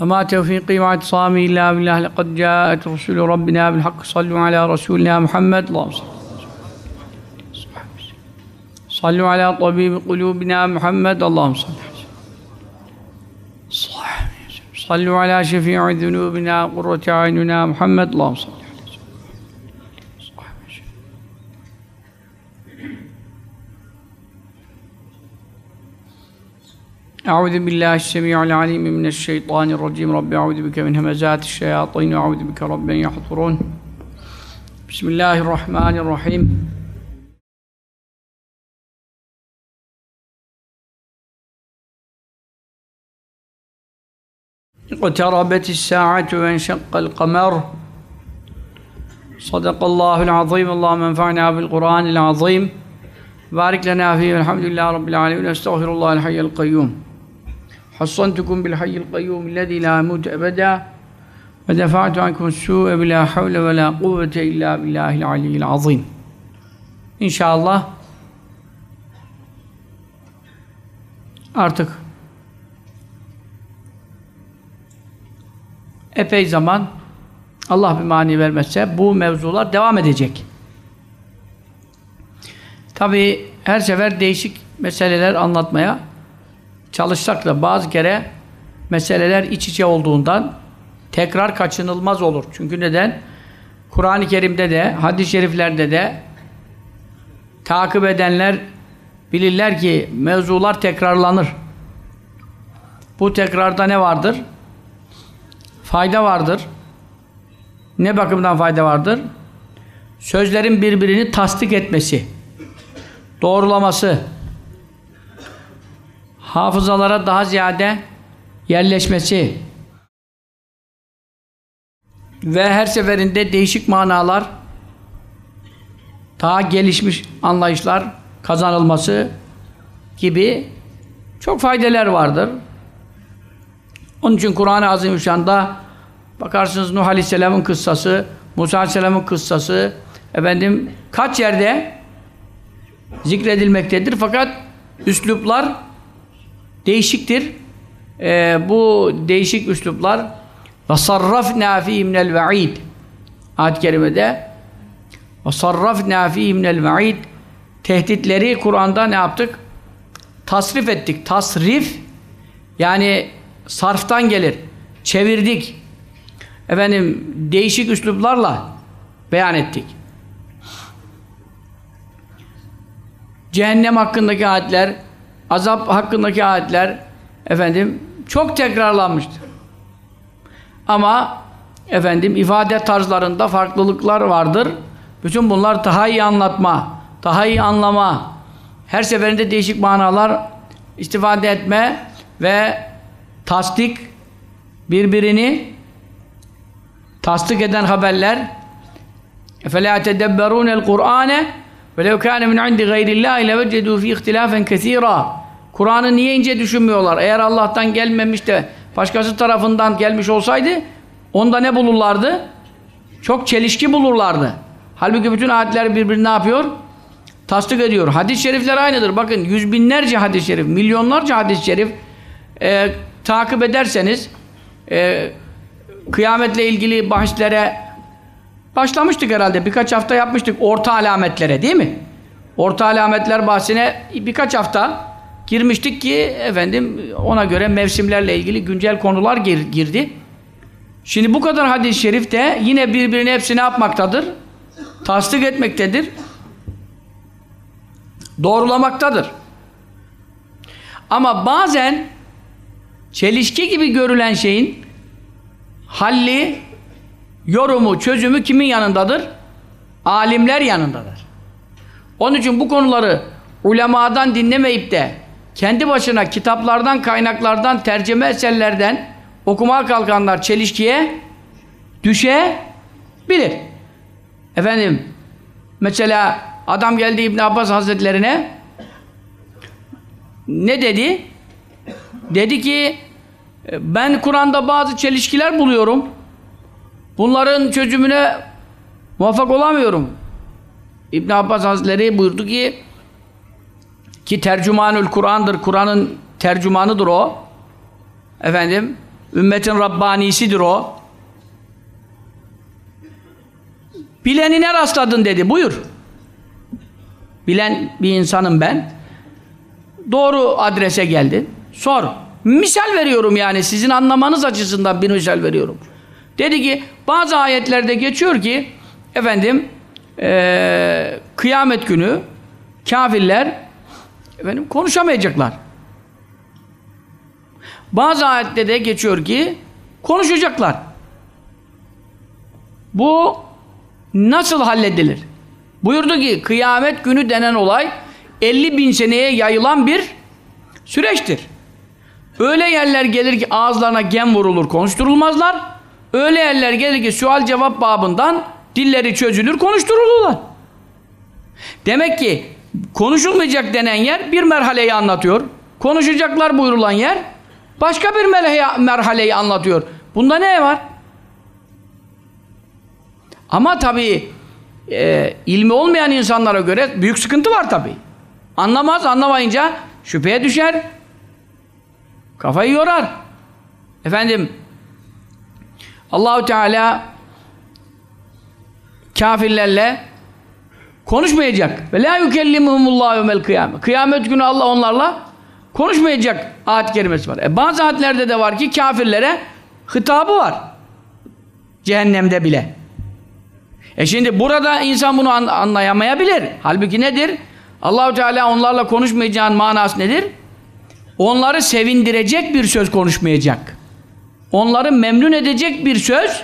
وما توفيقي واعتصامي إلا بالله لقد جاءت رسول ربنا بالحق صلوا على رسولنا محمد. اللهم صل صلوا على طبيب قلوبنا محمد. اللهم صل صلوا على شفيع ذنوبنا قرة عيننا محمد. اللهم صل أعوذ بالله السميع العليم من الشيطان الرجيم. رب أعوذ بك من همزات الشياطين وأعوذ بك رب أن يحضرون. بسم الله الرحمن الرحيم. اقتربت الساعة وانشق القمر. صدق الله العظيم. اللهم انفعنا بالقرآن العظيم. بارك لنا فيه. والحمد لله رب العالمين. أستغفر الله الحي القيوم. حصنتكم بالحي القيوم الذي لا يموت أبدا ودفعت عنكم السوء بلا حول ولا قوة إلا بالله العلي العظيم İnşallah artık epey zaman Allah bir mani vermezse bu mevzular devam edecek. Tabi her sefer değişik meseleler anlatmaya çalışsak da bazı kere meseleler iç içe olduğundan tekrar kaçınılmaz olur. Çünkü neden? Kur'an-ı Kerim'de de, hadis-i şeriflerde de takip edenler bilirler ki mevzular tekrarlanır. Bu tekrarda ne vardır? Fayda vardır. Ne bakımdan fayda vardır? Sözlerin birbirini tasdik etmesi, doğrulaması, hafızalara daha ziyade yerleşmesi ve her seferinde değişik manalar daha gelişmiş anlayışlar kazanılması gibi çok faydeler vardır. Onun için Kur'an-ı Azimüşşan'da bakarsınız Nuh Aleyhisselam'ın kıssası, Musa Aleyhisselam'ın kıssası efendim kaç yerde zikredilmektedir. Fakat üsluplar değişiktir. Ee, bu değişik üsluplar وَصَرَّفْنَا ف۪ي مِنَ الْوَعِيدِ Ayet-i Kerime'de وَصَرَّفْنَا ف۪ي مِنَ الْوَعِيدِ Tehditleri Kur'an'da ne yaptık? Tasrif ettik. Tasrif yani sarftan gelir. Çevirdik. Efendim değişik üsluplarla beyan ettik. Cehennem hakkındaki ayetler, azap hakkındaki ayetler efendim çok tekrarlanmıştır. Ama efendim ifade tarzlarında farklılıklar vardır. Bütün bunlar daha iyi anlatma, daha iyi anlama, her seferinde değişik manalar istifade etme ve tasdik birbirini tasdik eden haberler اَفَلَا تَدَبَّرُونَ الْقُرْآنَ ve lev kâne min indi gayrillâhi levecedû fî ihtilâfen kesîrâ. Kur'an'ı niye ince düşünmüyorlar? Eğer Allah'tan gelmemiş de başkası tarafından gelmiş olsaydı onda ne bulurlardı? Çok çelişki bulurlardı. Halbuki bütün ayetler birbirini ne yapıyor? Tasdik ediyor. Hadis-i şerifler aynıdır. Bakın yüz binlerce hadis-i şerif, milyonlarca hadis-i şerif e, takip ederseniz e, kıyametle ilgili bahislere başlamıştık herhalde. Birkaç hafta yapmıştık orta alametlere değil mi? Orta alametler bahsine birkaç hafta girmiştik ki efendim ona göre mevsimlerle ilgili güncel konular gir, girdi. Şimdi bu kadar hadis-i şerif de yine birbirini hepsi ne yapmaktadır? Tasdik etmektedir. Doğrulamaktadır. Ama bazen çelişki gibi görülen şeyin halli, yorumu, çözümü kimin yanındadır? Alimler yanındadır. Onun için bu konuları ulemadan dinlemeyip de kendi başına kitaplardan, kaynaklardan, tercüme eserlerden okumaya kalkanlar çelişkiye düşebilir. efendim mesela adam geldi İbn Abbas Hazretlerine ne dedi? Dedi ki ben Kur'an'da bazı çelişkiler buluyorum. Bunların çözümüne muvaffak olamıyorum. İbn Abbas Hazretleri buyurdu ki ki tercümanül Kur'an'dır. Kur'an'ın tercümanıdır o. Efendim, ümmetin Rabbanisidir o. Bilenine rastladın dedi. Buyur. Bilen bir insanım ben. Doğru adrese geldin. Sor. Misal veriyorum yani sizin anlamanız açısından bir misal veriyorum. Dedi ki bazı ayetlerde geçiyor ki efendim ee, kıyamet günü kafirler efendim konuşamayacaklar. Bazı ayette de geçiyor ki konuşacaklar. Bu nasıl halledilir? Buyurdu ki kıyamet günü denen olay 50 bin seneye yayılan bir süreçtir. Öyle yerler gelir ki ağızlarına gem vurulur konuşturulmazlar. Öyle yerler gelir ki sual cevap babından dilleri çözülür konuşturulurlar. Demek ki konuşulmayacak denen yer bir merhaleyi anlatıyor. Konuşacaklar buyurulan yer başka bir merhaleyi anlatıyor. Bunda ne var? Ama tabii e, ilmi olmayan insanlara göre büyük sıkıntı var tabii. Anlamaz, anlamayınca şüpheye düşer. Kafayı yorar. Efendim Allahu Teala kafirlerle konuşmayacak. Ve la yukellimuhumullahu yevmel kıyamet. Kıyamet günü Allah onlarla konuşmayacak ayet kerimesi var. E bazı ayetlerde de var ki kafirlere hitabı var. Cehennemde bile. E şimdi burada insan bunu an anlayamayabilir. Halbuki nedir? Allahu Teala onlarla konuşmayacağın manası nedir? Onları sevindirecek bir söz konuşmayacak. Onları memnun edecek bir söz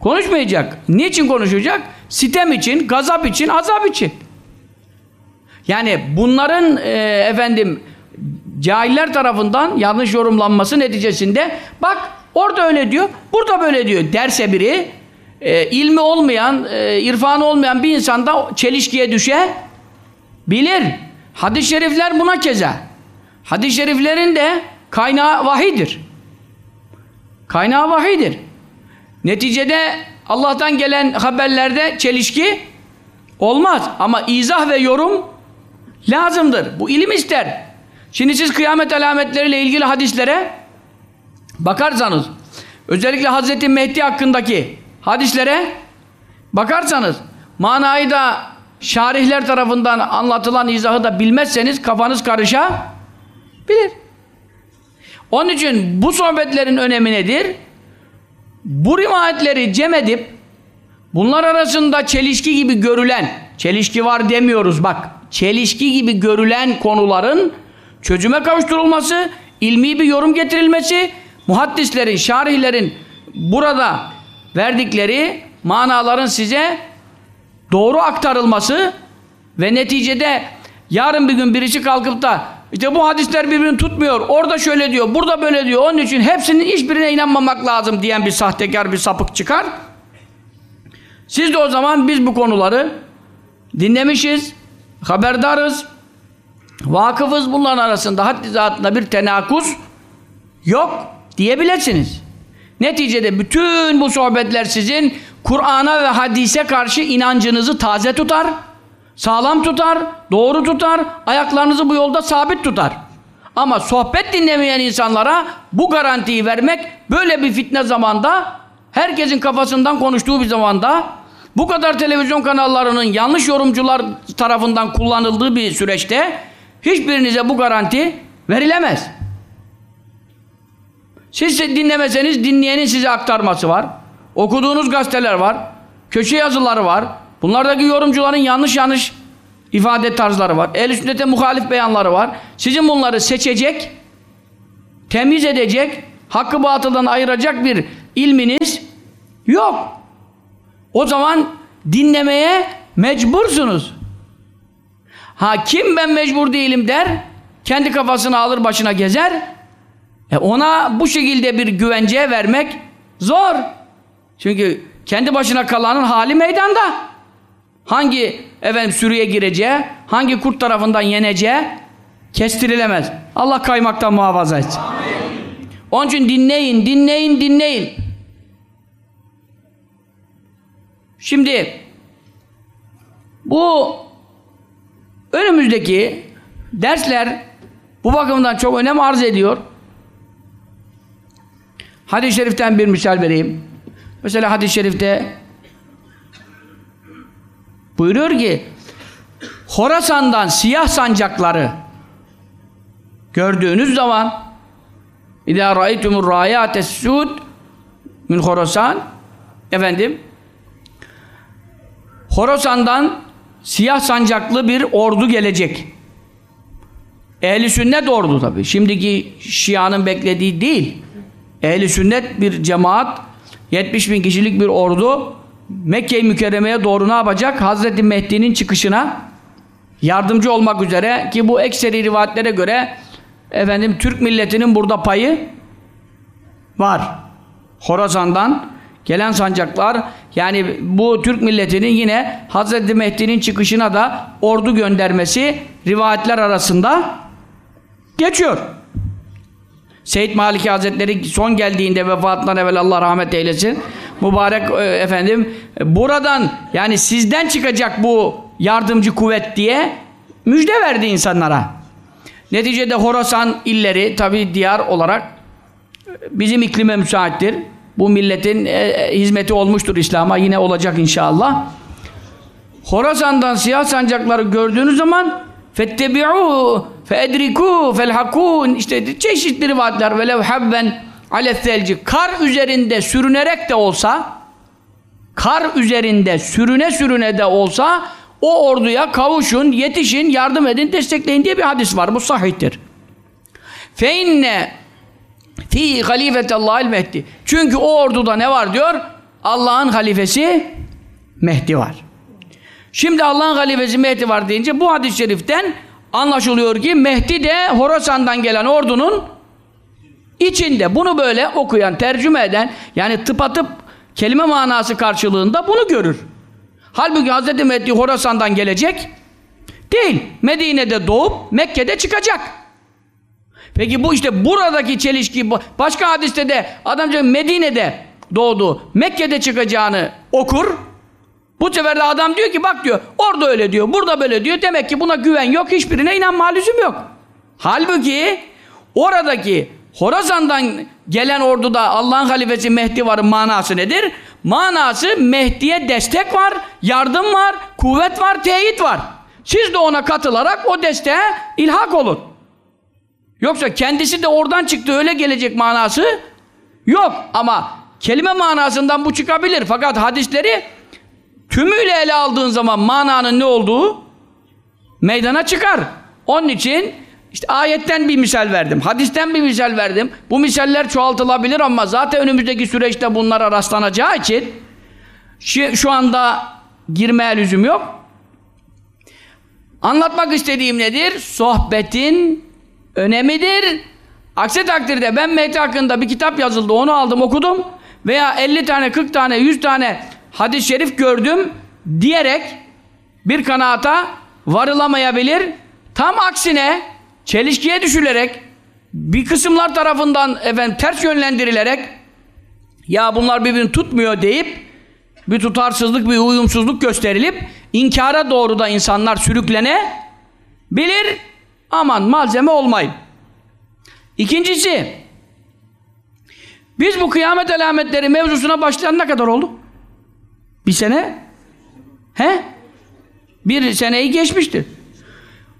konuşmayacak. Niçin konuşacak? Sitem için, gazap için, azap için. Yani bunların e, efendim cahiller tarafından yanlış yorumlanması neticesinde bak orada öyle diyor, burada böyle diyor derse biri e, ilmi olmayan, e, irfanı olmayan bir insanda çelişkiye düşe bilir. Hadis-i şerifler buna keza. Hadis-i şeriflerin de kaynağı vahidir. Kaynağı vahidir. Neticede Allah'tan gelen haberlerde çelişki olmaz. Ama izah ve yorum lazımdır. Bu ilim ister. Şimdi siz kıyamet alametleriyle ilgili hadislere bakarsanız, özellikle Hazreti Mehdi hakkındaki hadislere bakarsanız, manayı da şarihler tarafından anlatılan izahı da bilmezseniz kafanız karışabilir. Onun için bu sohbetlerin önemi nedir? Bu rivayetleri cem edip bunlar arasında çelişki gibi görülen, çelişki var demiyoruz bak, çelişki gibi görülen konuların çözüme kavuşturulması, ilmi bir yorum getirilmesi, muhaddislerin, şarihlerin burada verdikleri manaların size doğru aktarılması ve neticede yarın bir gün birisi kalkıp da işte bu hadisler birbirini tutmuyor. Orada şöyle diyor, burada böyle diyor. Onun için hepsinin hiçbirine inanmamak lazım diyen bir sahtekar, bir sapık çıkar. Siz de o zaman biz bu konuları dinlemişiz, haberdarız, vakıfız bunların arasında haddi zatında bir tenakuz yok diyebilirsiniz. Neticede bütün bu sohbetler sizin Kur'an'a ve hadise karşı inancınızı taze tutar, sağlam tutar, doğru tutar, ayaklarınızı bu yolda sabit tutar. Ama sohbet dinlemeyen insanlara bu garantiyi vermek böyle bir fitne zamanda herkesin kafasından konuştuğu bir zamanda bu kadar televizyon kanallarının yanlış yorumcular tarafından kullanıldığı bir süreçte hiçbirinize bu garanti verilemez. Siz dinlemeseniz dinleyenin size aktarması var. Okuduğunuz gazeteler var. Köşe yazıları var. Bunlardaki yorumcuların yanlış yanlış ifade tarzları var. El sünnete muhalif beyanları var. Sizin bunları seçecek, temiz edecek, hakkı batıldan ayıracak bir ilminiz yok. O zaman dinlemeye mecbursunuz. Ha kim ben mecbur değilim der, kendi kafasını alır başına gezer, e ona bu şekilde bir güvence vermek zor. Çünkü kendi başına kalanın hali meydanda. Hangi efendim sürüye gireceği, hangi kurt tarafından yeneceği kestirilemez. Allah kaymaktan muhafaza etsin. Onun için dinleyin, dinleyin, dinleyin. Şimdi bu önümüzdeki dersler bu bakımdan çok önem arz ediyor. Hadis-i şeriften bir misal vereyim. Mesela hadis-i şerifte buyuruyor ki Horasan'dan siyah sancakları gördüğünüz zaman İzâ râitumur râyâtes sûd min Horasan efendim Horasan'dan siyah sancaklı bir ordu gelecek. Ehli sünnet ordu tabi. Şimdiki Şia'nın beklediği değil. Ehli sünnet bir cemaat 70 bin kişilik bir ordu Mekke-i Mükerreme'ye doğru ne yapacak? Hazreti Mehdi'nin çıkışına yardımcı olmak üzere ki bu ekseri rivayetlere göre efendim Türk milletinin burada payı var. Horasan'dan gelen sancaklar yani bu Türk milletinin yine Hazreti Mehdi'nin çıkışına da ordu göndermesi rivayetler arasında geçiyor. Seyyid Maliki Hazretleri son geldiğinde vefatından evvel Allah rahmet eylesin. Mübarek e, efendim buradan yani sizden çıkacak bu yardımcı kuvvet diye müjde verdi insanlara. Neticede Horasan illeri tabi diyar olarak bizim iklime müsaittir. Bu milletin e, hizmeti olmuştur İslam'a yine olacak inşallah. Horasan'dan siyah sancakları gördüğünüz zaman fettebi'u feedriku felhakun işte çeşitli rivayetler velev habben alethelci kar üzerinde sürünerek de olsa kar üzerinde sürüne sürüne de olsa o orduya kavuşun, yetişin, yardım edin, destekleyin diye bir hadis var. Bu sahihtir. Fe inne fi halifetallahil mehdi. Çünkü o orduda ne var diyor? Allah'ın halifesi Mehdi var. Şimdi Allah'ın halifesi Mehdi var deyince bu hadis-i şeriften anlaşılıyor ki Mehdi de Horasan'dan gelen ordunun içinde. Bunu böyle okuyan, tercüme eden yani tıpatıp kelime manası karşılığında bunu görür. Halbuki Hz. Mehdi Horasan'dan gelecek değil. Medine'de doğup Mekke'de çıkacak. Peki bu işte buradaki çelişki başka hadiste de adamcağız Medine'de doğdu. Mekke'de çıkacağını okur. Bu sefer de adam diyor ki bak diyor orada öyle diyor burada böyle diyor. Demek ki buna güven yok hiçbirine inanma lüzum yok. Halbuki oradaki Horasan'dan gelen orduda Allah'ın halifesi Mehdi varın manası nedir? Manası Mehdi'ye destek var, yardım var, kuvvet var, teyit var. Siz de ona katılarak o desteğe ilhak olun. Yoksa kendisi de oradan çıktı öyle gelecek manası yok. Ama kelime manasından bu çıkabilir. Fakat hadisleri tümüyle ele aldığın zaman mananın ne olduğu meydana çıkar. Onun için işte ayetten bir misal verdim. Hadisten bir misal verdim. Bu misaller çoğaltılabilir ama zaten önümüzdeki süreçte bunlara rastlanacağı için şu, anda girmeye lüzum yok. Anlatmak istediğim nedir? Sohbetin önemidir. Aksi takdirde ben Mehdi hakkında bir kitap yazıldı onu aldım okudum veya 50 tane 40 tane 100 tane hadis-i şerif gördüm diyerek bir kanaata varılamayabilir. Tam aksine çelişkiye düşülerek bir kısımlar tarafından efendim ters yönlendirilerek ya bunlar birbirini tutmuyor deyip bir tutarsızlık, bir uyumsuzluk gösterilip inkara doğru da insanlar sürüklene bilir. Aman malzeme olmayın. İkincisi biz bu kıyamet alametleri mevzusuna başlayan ne kadar oldu? Bir sene? He? Bir seneyi geçmiştir.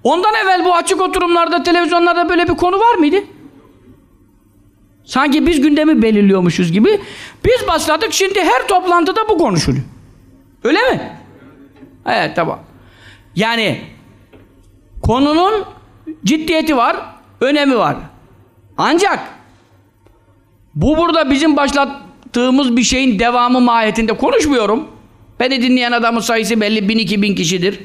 Ondan evvel bu açık oturumlarda, televizyonlarda böyle bir konu var mıydı? Sanki biz gündemi belirliyormuşuz gibi. Biz başladık, şimdi her toplantıda bu konuşuluyor. Öyle mi? Evet, tamam. Yani konunun ciddiyeti var, önemi var. Ancak bu burada bizim başlattığımız bir şeyin devamı mahiyetinde konuşmuyorum. Beni dinleyen adamın sayısı belli bin iki bin kişidir.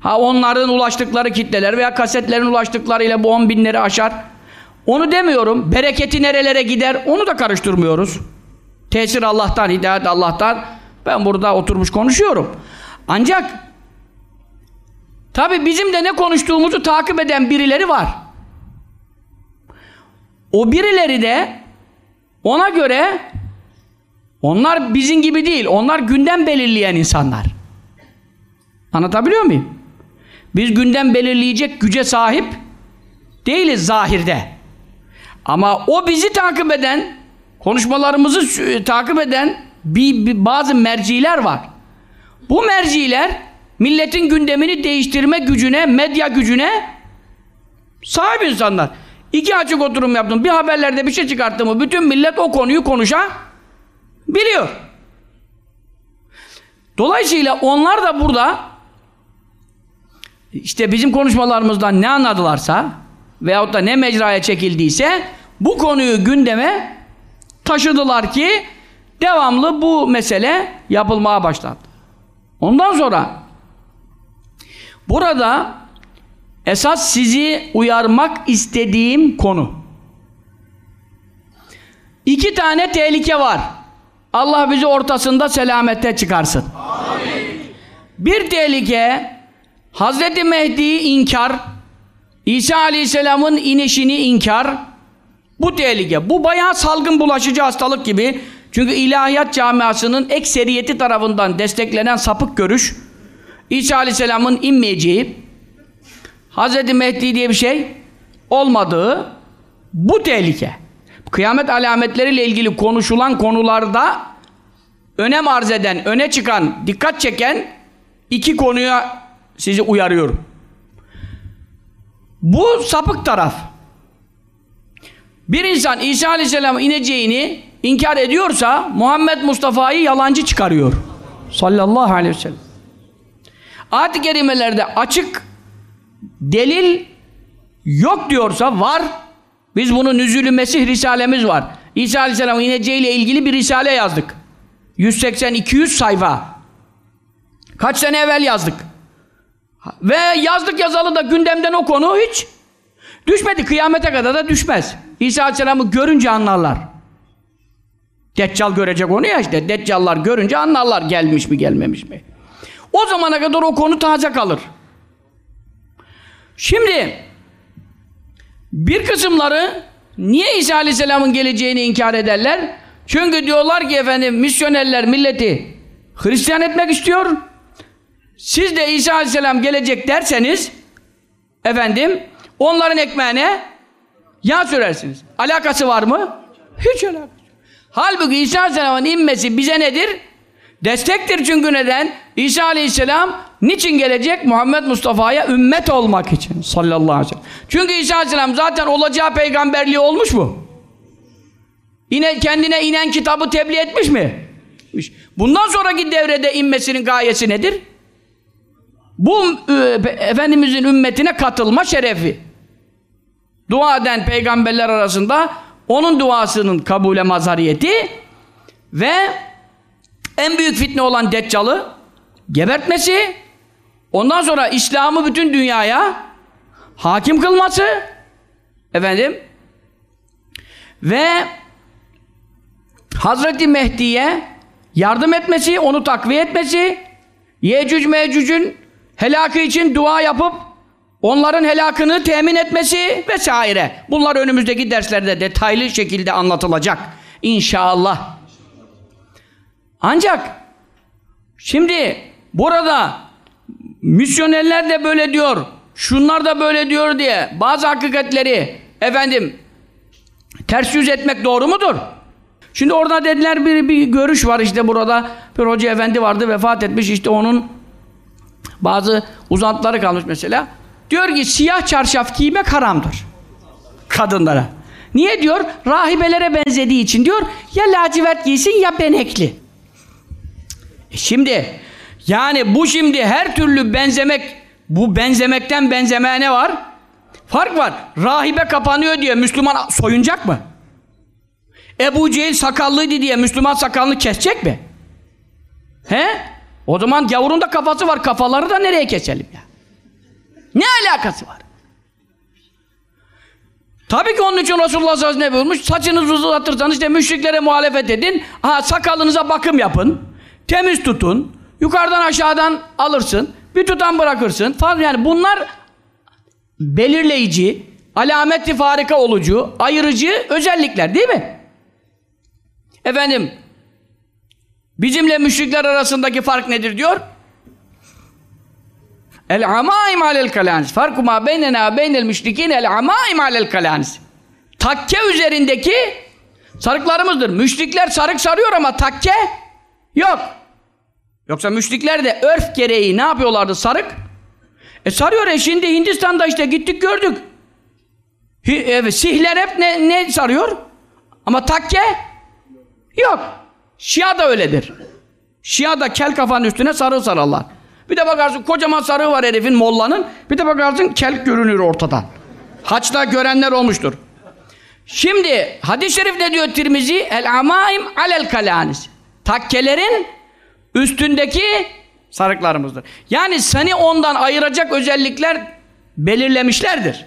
Ha onların ulaştıkları kitleler veya kasetlerin ulaştıklarıyla bu on binleri aşar. Onu demiyorum. Bereketi nerelere gider onu da karıştırmıyoruz. Tesir Allah'tan, hidayet Allah'tan. Ben burada oturmuş konuşuyorum. Ancak Tabi bizim de ne konuştuğumuzu takip eden birileri var. O birileri de ona göre onlar bizim gibi değil. Onlar gündem belirleyen insanlar. Anlatabiliyor muyum? Biz gündem belirleyecek güce sahip değiliz zahirde. Ama o bizi takip eden, konuşmalarımızı takip eden bir, bir, bazı merciler var. Bu merciler milletin gündemini değiştirme gücüne, medya gücüne sahip insanlar. İki açık oturum yaptım. Bir haberlerde bir şey çıkarttım mı bütün millet o konuyu konuşa biliyor. Dolayısıyla onlar da burada işte bizim konuşmalarımızdan ne anladılarsa veyahut da ne mecraya çekildiyse bu konuyu gündeme taşıdılar ki devamlı bu mesele yapılmaya başladı. Ondan sonra burada esas sizi uyarmak istediğim konu iki tane tehlike var. Allah bizi ortasında selamette çıkarsın. Amin. Bir tehlike Hazreti Mehdi'yi inkar İsa Aleyhisselam'ın inişini inkar bu tehlike. Bu bayağı salgın bulaşıcı hastalık gibi. Çünkü ilahiyat camiasının ekseriyeti tarafından desteklenen sapık görüş İsa Aleyhisselam'ın inmeyeceği Hazreti Mehdi diye bir şey olmadığı bu tehlike. Kıyamet alametleriyle ilgili konuşulan konularda önem arz eden, öne çıkan, dikkat çeken iki konuya sizi uyarıyorum. Bu sapık taraf. Bir insan İsa Aleyhisselam'ın ineceğini inkar ediyorsa Muhammed Mustafa'yı yalancı çıkarıyor. Sallallahu aleyhi ve sellem. Ayet-i kerimelerde açık delil yok diyorsa var. Biz bunu Nüzülü Mesih Risalemiz var. İsa Aleyhisselam'ın ineceğiyle ilgili bir risale yazdık. 180-200 sayfa. Kaç sene evvel yazdık. Ve yazdık yazalı da gündemden o konu hiç düşmedi. Kıyamete kadar da düşmez. İsa Aleyhisselam'ı görünce anlarlar. Deccal görecek onu ya işte. Deccallar görünce anlarlar gelmiş mi gelmemiş mi. O zamana kadar o konu taze kalır. Şimdi bir kısımları niye İsa Aleyhisselam'ın geleceğini inkar ederler? Çünkü diyorlar ki efendim misyonerler milleti Hristiyan etmek istiyor. Siz de İsa Aleyhisselam gelecek derseniz efendim onların ekmeğine yağ sürersiniz. Alakası var mı? Hiç alakası. Halbuki İsa Aleyhisselam'ın inmesi bize nedir? Destektir çünkü neden? İsa Aleyhisselam niçin gelecek? Muhammed Mustafa'ya ümmet olmak için sallallahu aleyhi ve sellem. Çünkü İsa Aleyhisselam zaten olacağı peygamberliği olmuş mu? Yine kendine inen kitabı tebliğ etmiş mi? Bundan sonraki devrede inmesinin gayesi nedir? Bu e, Efendimizin ümmetine katılma şerefi. Dua eden peygamberler arasında onun duasının kabule mazhariyeti ve en büyük fitne olan Deccal'ı gebertmesi ondan sonra İslam'ı bütün dünyaya hakim kılması efendim ve Hazreti Mehdi'ye yardım etmesi, onu takviye etmesi Yecüc Mecüc'ün helakı için dua yapıp onların helakını temin etmesi vesaire. Bunlar önümüzdeki derslerde detaylı şekilde anlatılacak. İnşallah. Ancak şimdi burada misyonerler de böyle diyor, şunlar da böyle diyor diye bazı hakikatleri efendim ters yüz etmek doğru mudur? Şimdi orada dediler bir, bir görüş var işte burada bir hoca efendi vardı vefat etmiş işte onun bazı uzantıları kalmış mesela. Diyor ki siyah çarşaf giymek haramdır. Kadınlara. Niye diyor? Rahibelere benzediği için diyor ya lacivert giysin ya benekli. E şimdi yani bu şimdi her türlü benzemek bu benzemekten benzemeye ne var? Fark var. Rahibe kapanıyor diye Müslüman soyunacak mı? Ebu Cehil sakallıydı diye Müslüman sakalını kesecek mi? He? O zaman gavurun da kafası var. Kafaları da nereye keselim ya? Ne alakası var? Tabii ki onun için Resulullah sallallahu aleyhi ve sellem ne buyurmuş? Saçınızı uzatırsanız işte müşriklere muhalefet edin. Ha sakalınıza bakım yapın. Temiz tutun. Yukarıdan aşağıdan alırsın. Bir tutam bırakırsın. Falan yani bunlar belirleyici, alameti farika olucu, ayırıcı özellikler değil mi? Efendim bizimle müşrikler arasındaki fark nedir diyor? El amaim alel kalanis. Farku ma beynena beynel müşrikin el amaim alel kalanis. Takke üzerindeki sarıklarımızdır. Müşrikler sarık sarıyor ama takke yok. Yoksa müşrikler de örf gereği ne yapıyorlardı sarık? E sarıyor e şimdi Hindistan'da işte gittik gördük. Hi, evet, sihler hep ne, ne sarıyor? Ama takke yok. Şia da öyledir. Şia da kel kafanın üstüne sarı sararlar. Bir de bakarsın kocaman sarığı var herifin mollanın. Bir de bakarsın kel görünür ortadan. Haçta görenler olmuştur. Şimdi hadis-i şerif ne diyor Tirmizi? El amaim alel kalanis. Takkelerin üstündeki sarıklarımızdır. Yani seni ondan ayıracak özellikler belirlemişlerdir.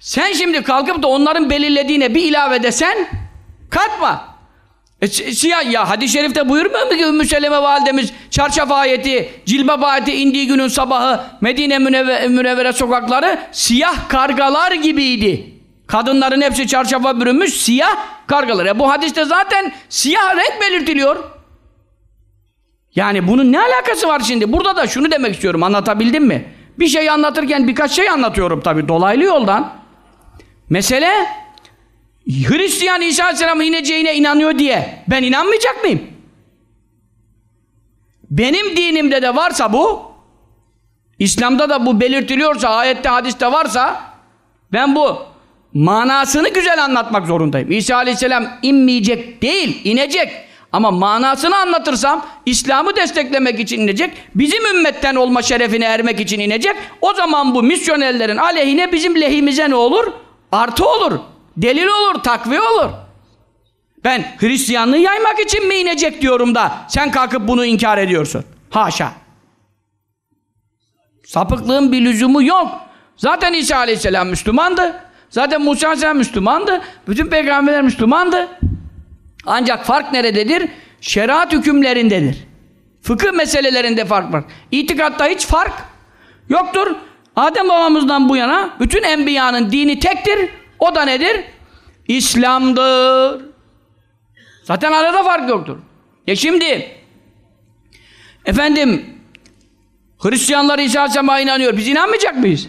Sen şimdi kalkıp da onların belirlediğine bir ilave desen katma. E, siyah ya hadis-i şerifte buyurmuyor mu ki Ümmü Seleme validemiz çarşaf ayeti, cilbab ayeti indiği günün sabahı Medine münevvere, münevvere sokakları siyah kargalar gibiydi. Kadınların hepsi çarşafa bürünmüş siyah kargalar. E bu hadiste zaten siyah renk belirtiliyor. Yani bunun ne alakası var şimdi? Burada da şunu demek istiyorum. Anlatabildim mi? Bir şey anlatırken birkaç şey anlatıyorum tabii dolaylı yoldan. Mesele Hristiyan İsa Aleyhisselam'ın ineceğine inanıyor diye ben inanmayacak mıyım? Benim dinimde de varsa bu İslam'da da bu belirtiliyorsa ayette hadiste varsa ben bu manasını güzel anlatmak zorundayım. İsa Aleyhisselam inmeyecek değil, inecek. Ama manasını anlatırsam İslam'ı desteklemek için inecek. Bizim ümmetten olma şerefine ermek için inecek. O zaman bu misyonerlerin aleyhine bizim lehimize ne olur? Artı olur. Delil olur, takviye olur. Ben Hristiyanlığı yaymak için mi inecek diyorum da sen kalkıp bunu inkar ediyorsun. Haşa. Sapıklığın bir lüzumu yok. Zaten İsa Aleyhisselam Müslümandı. Zaten Musa Aleyhisselam Müslümandı. Bütün peygamberler Müslümandı. Ancak fark nerededir? Şeriat hükümlerindedir. Fıkıh meselelerinde fark var. İtikatta hiç fark yoktur. Adem babamızdan bu yana bütün enbiyanın dini tektir. O da nedir? İslam'dır. Zaten arada fark yoktur. E şimdi efendim Hristiyanlar İsa Aleyhisselam'a inanıyor. Biz inanmayacak mıyız?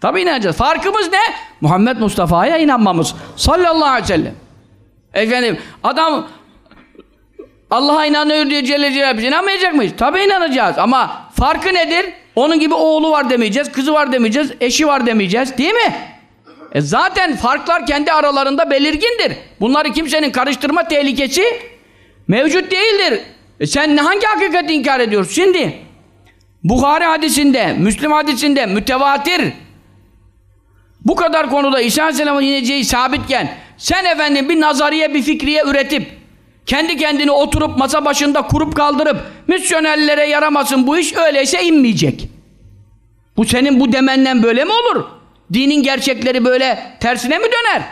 Tabi inanacağız. Farkımız ne? Muhammed Mustafa'ya inanmamız. Sallallahu aleyhi ve sellem. Efendim adam Allah'a inanıyor diye Celle Celaluhu biz inanmayacak mıyız? Tabi inanacağız ama farkı nedir? Onun gibi oğlu var demeyeceğiz, kızı var demeyeceğiz, eşi var demeyeceğiz değil mi? E zaten farklar kendi aralarında belirgindir. Bunları kimsenin karıştırma tehlikesi mevcut değildir. E sen hangi hakikati inkar ediyorsun? Şimdi Bukhari hadisinde, Müslim hadisinde mütevatir bu kadar konuda İsa Aleyhisselam'ın ineceği sabitken sen efendim bir nazariye, bir fikriye üretip kendi kendini oturup masa başında kurup kaldırıp misyonerlere yaramasın bu iş öyleyse inmeyecek. Bu senin bu demenden böyle mi olur? Dinin gerçekleri böyle tersine mi döner?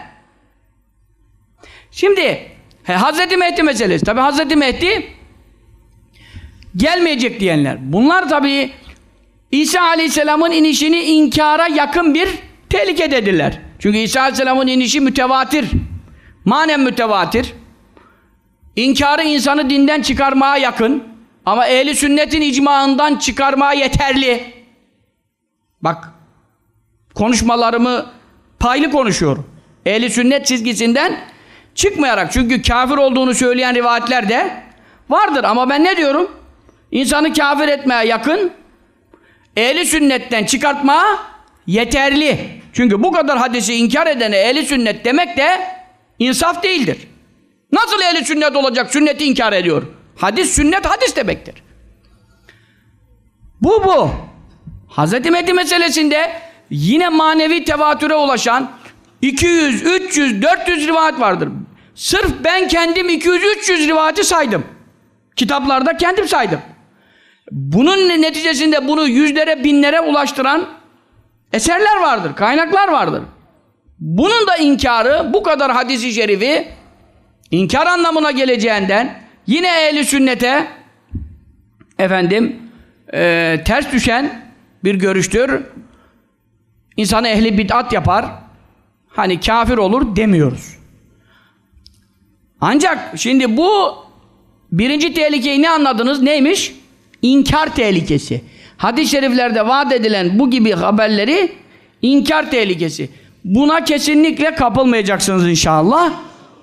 Şimdi he, Hazreti Mehdi meselesi. Tabi Hazreti Mehdi gelmeyecek diyenler. Bunlar tabi İsa Aleyhisselam'ın inişini inkara yakın bir tehlikededirler. Çünkü İsa Aleyhisselam'ın inişi mütevatir. Manen mütevatir. İnkarı insanı dinden çıkarmaya yakın. Ama ehli sünnetin icmaından çıkarmaya yeterli. Bak konuşmalarımı paylı konuşuyorum. Ehli sünnet çizgisinden çıkmayarak. Çünkü kafir olduğunu söyleyen rivayetler de vardır. Ama ben ne diyorum? İnsanı kafir etmeye yakın ehli sünnetten çıkartmaya yeterli. Çünkü bu kadar hadisi inkar edene ehli sünnet demek de insaf değildir. Nasıl ehli sünnet olacak? Sünneti inkar ediyor. Hadis sünnet hadis demektir. Bu bu. Hazreti Mehdi meselesinde yine manevi tevatüre ulaşan 200, 300, 400 rivayet vardır. Sırf ben kendim 200, 300 rivayeti saydım. Kitaplarda kendim saydım. Bunun neticesinde bunu yüzlere, binlere ulaştıran eserler vardır, kaynaklar vardır. Bunun da inkarı bu kadar hadisi şerifi inkar anlamına geleceğinden yine ehli sünnete efendim e, ters düşen bir görüştür. İnsanı ehli bid'at yapar. Hani kafir olur demiyoruz. Ancak şimdi bu birinci tehlikeyi ne anladınız? Neymiş? İnkar tehlikesi. Hadis-i şeriflerde vaat edilen bu gibi haberleri inkar tehlikesi. Buna kesinlikle kapılmayacaksınız inşallah.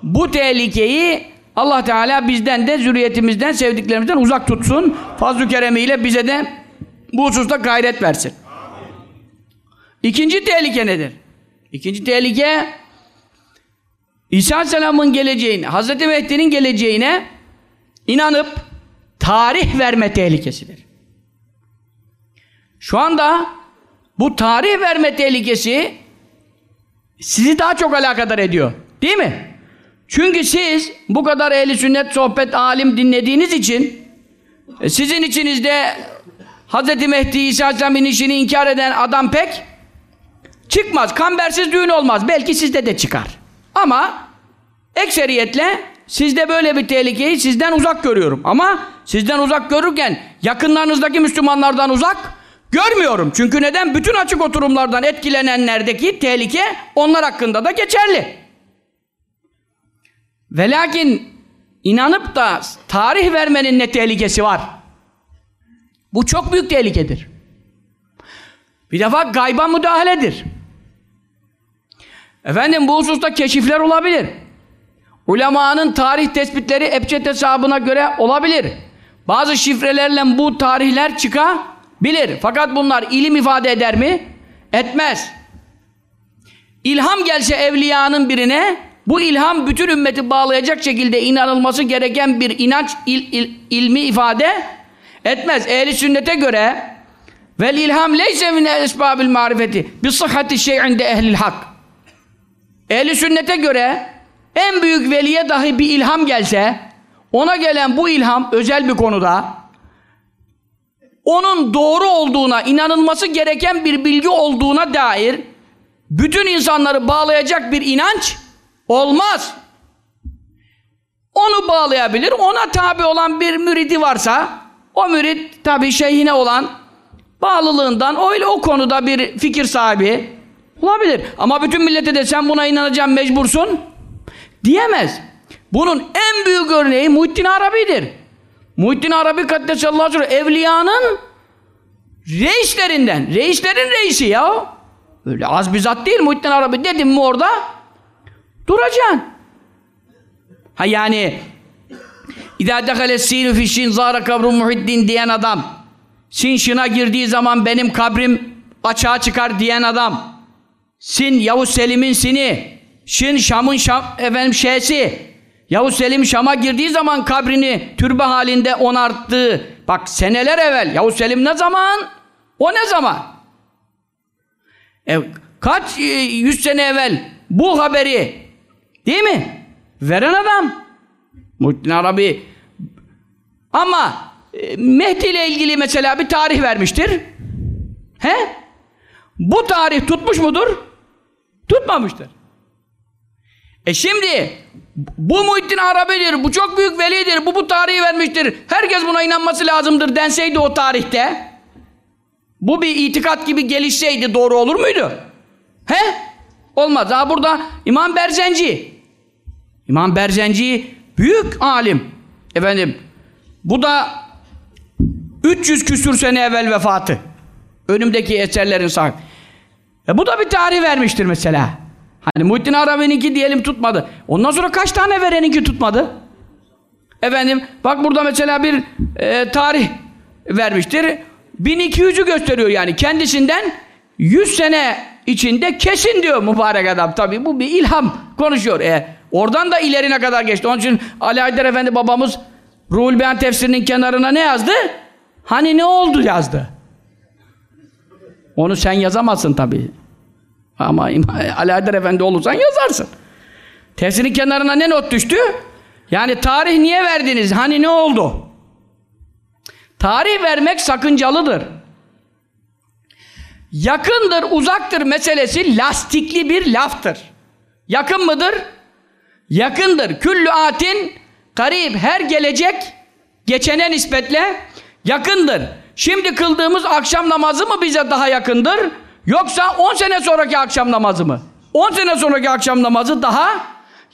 Bu tehlikeyi Allah Teala bizden de zürriyetimizden, sevdiklerimizden uzak tutsun. Fazl-ı keremiyle bize de bu hususta gayret versin. İkinci tehlike nedir? İkinci tehlike İsa Aleyhisselam'ın geleceğine, Hazreti Mehdi'nin geleceğine inanıp tarih verme tehlikesidir. Şu anda bu tarih verme tehlikesi sizi daha çok alakadar ediyor. Değil mi? Çünkü siz bu kadar ehli sünnet sohbet alim dinlediğiniz için e, sizin içinizde Hz. Mehdi İsa Aleyhisselam'ın işini inkar eden adam pek çıkmaz. Kambersiz düğün olmaz. Belki sizde de çıkar. Ama ekseriyetle sizde böyle bir tehlikeyi sizden uzak görüyorum. Ama sizden uzak görürken yakınlarınızdaki Müslümanlardan uzak görmüyorum. Çünkü neden? Bütün açık oturumlardan etkilenenlerdeki tehlike onlar hakkında da geçerli. Ve lakin inanıp da tarih vermenin ne tehlikesi var? Bu çok büyük tehlikedir. Bir defa gayba müdahaledir. Efendim bu hususta keşifler olabilir. Ulemanın tarih tespitleri Ebced hesabına göre olabilir. Bazı şifrelerle bu tarihler çıkabilir. Fakat bunlar ilim ifade eder mi? Etmez. İlham gelse evliyanın birine bu ilham bütün ümmeti bağlayacak şekilde inanılması gereken bir inanç il, il, ilmi ifade etmez. Ehli sünnete göre vel ilham leyse min esbabil marifeti bi sıhhati şey'inde ehlil hak. Ehli sünnete göre en büyük veliye dahi bir ilham gelse ona gelen bu ilham özel bir konuda onun doğru olduğuna, inanılması gereken bir bilgi olduğuna dair bütün insanları bağlayacak bir inanç olmaz. Onu bağlayabilir. Ona tabi olan bir müridi varsa o mürit tabi şeyhine olan bağlılığından öyle o konuda bir fikir sahibi olabilir. Ama bütün millete de sen buna inanacaksın mecbursun diyemez. Bunun en büyük örneği Muhittin Arabi'dir. Muhittin Arabi Kaddesallahu aleyhi evliyanın reislerinden. Reislerin reisi ya. Öyle az bir zat değil Muhittin Arabi dedim mi orada duracaksın. Ha yani İzâ dekale sînü fişin zâra kabru muhiddin diyen adam Sin şına girdiği zaman benim kabrim açığa çıkar diyen adam Sin Yavuz Selim'in sini Şin Şam'ın Şam efendim şeysi Yavuz Selim Şam'a girdiği zaman kabrini türbe halinde onarttığı bak seneler evvel Yavuz Selim ne zaman? O ne zaman? E, kaç e, yüz sene evvel bu haberi değil mi? Veren adam Muhittin Arabi ama e, Mehdi ile ilgili mesela bir tarih vermiştir. He? Bu tarih tutmuş mudur? Tutmamıştır. E şimdi bu Muhittin Arabi'dir, bu çok büyük velidir, bu bu tarihi vermiştir. Herkes buna inanması lazımdır denseydi o tarihte. Bu bir itikat gibi gelişseydi doğru olur muydu? He? Olmaz. Daha burada İmam Berzenci. İmam Berzenci büyük alim. Efendim bu da 300 küsür sene evvel vefatı. Önümdeki eserlerin sahibi. E bu da bir tarih vermiştir mesela. Hani Muhittin Arabi'ninki diyelim tutmadı. Ondan sonra kaç tane vereninki tutmadı? Efendim bak burada mesela bir e, tarih vermiştir. 1200'ü gösteriyor yani kendisinden 100 sene içinde kesin diyor mübarek adam. Tabi bu bir ilham konuşuyor. E, oradan da ilerine kadar geçti. Onun için Ali Haydar Efendi babamız Ruhul Beyan tefsirinin kenarına ne yazdı? Hani ne oldu yazdı. Onu sen yazamazsın tabi. Ama Ali Haydar Efendi olursan yazarsın. Tefsirin kenarına ne not düştü? Yani tarih niye verdiniz? Hani ne oldu? Tarih vermek sakıncalıdır. Yakındır, uzaktır meselesi lastikli bir laftır. Yakın mıdır? Yakındır. Küllü atin karib her gelecek geçene nispetle yakındır. Şimdi kıldığımız akşam namazı mı bize daha yakındır? Yoksa 10 sene sonraki akşam namazı mı? 10 sene sonraki akşam namazı daha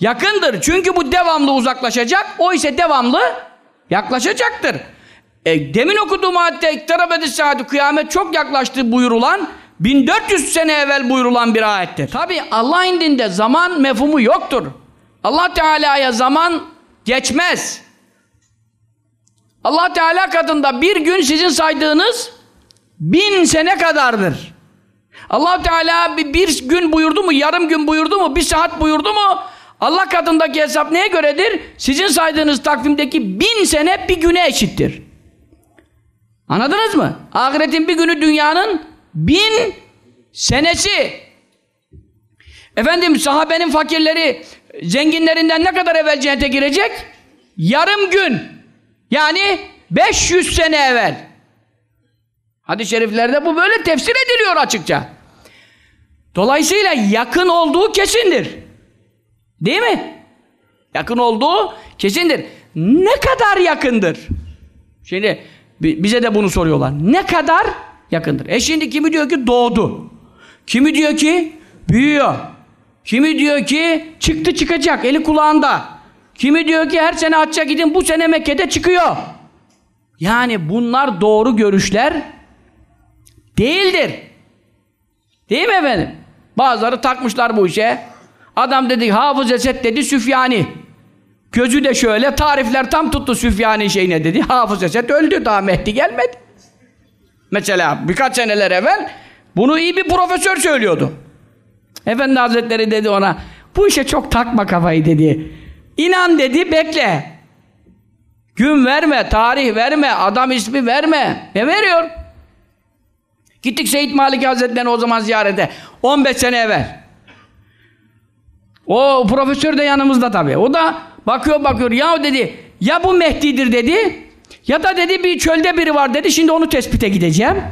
yakındır. Çünkü bu devamlı uzaklaşacak, o ise devamlı yaklaşacaktır. E, demin okuduğum ayette iktarabedi saati kıyamet çok yaklaştı buyurulan 1400 sene evvel buyurulan bir ayettir. Tabi Allah indinde zaman mefhumu yoktur. Allah Teala'ya zaman geçmez. Allah Teala katında bir gün sizin saydığınız bin sene kadardır. Allah Teala bir, gün buyurdu mu, yarım gün buyurdu mu, bir saat buyurdu mu Allah katındaki hesap neye göredir? Sizin saydığınız takvimdeki bin sene bir güne eşittir. Anladınız mı? Ahiretin bir günü dünyanın bin senesi. Efendim sahabenin fakirleri zenginlerinden ne kadar evvel cennete girecek? Yarım gün. Yani 500 sene evvel. Hadis-i şeriflerde bu böyle tefsir ediliyor açıkça. Dolayısıyla yakın olduğu kesindir. Değil mi? Yakın olduğu kesindir. Ne kadar yakındır? Şimdi bize de bunu soruyorlar. Ne kadar yakındır? E şimdi kimi diyor ki doğdu. Kimi diyor ki büyüyor. Kimi diyor ki çıktı çıkacak eli kulağında. Kimi diyor ki her sene hacca gidin bu sene Mekke'de çıkıyor. Yani bunlar doğru görüşler değildir. Değil mi efendim? Bazıları takmışlar bu işe. Adam dedi Hafız Esed dedi Süfyani. Gözü de şöyle tarifler tam tuttu Süfyani şeyine dedi. Hafız Esed öldü daha Mehdi gelmedi. Mesela birkaç seneler evvel bunu iyi bir profesör söylüyordu. Efendi Hazretleri dedi ona bu işe çok takma kafayı dedi. İnan dedi bekle. Gün verme, tarih verme, adam ismi verme. Ne veriyor? Gittik Seyit Malik Hazretleri'ne o zaman ziyarete. 15 sene evvel. O profesör de yanımızda tabii. O da bakıyor bakıyor. Ya dedi ya bu Mehdi'dir dedi. Ya da dedi bir çölde biri var dedi. Şimdi onu tespite gideceğim.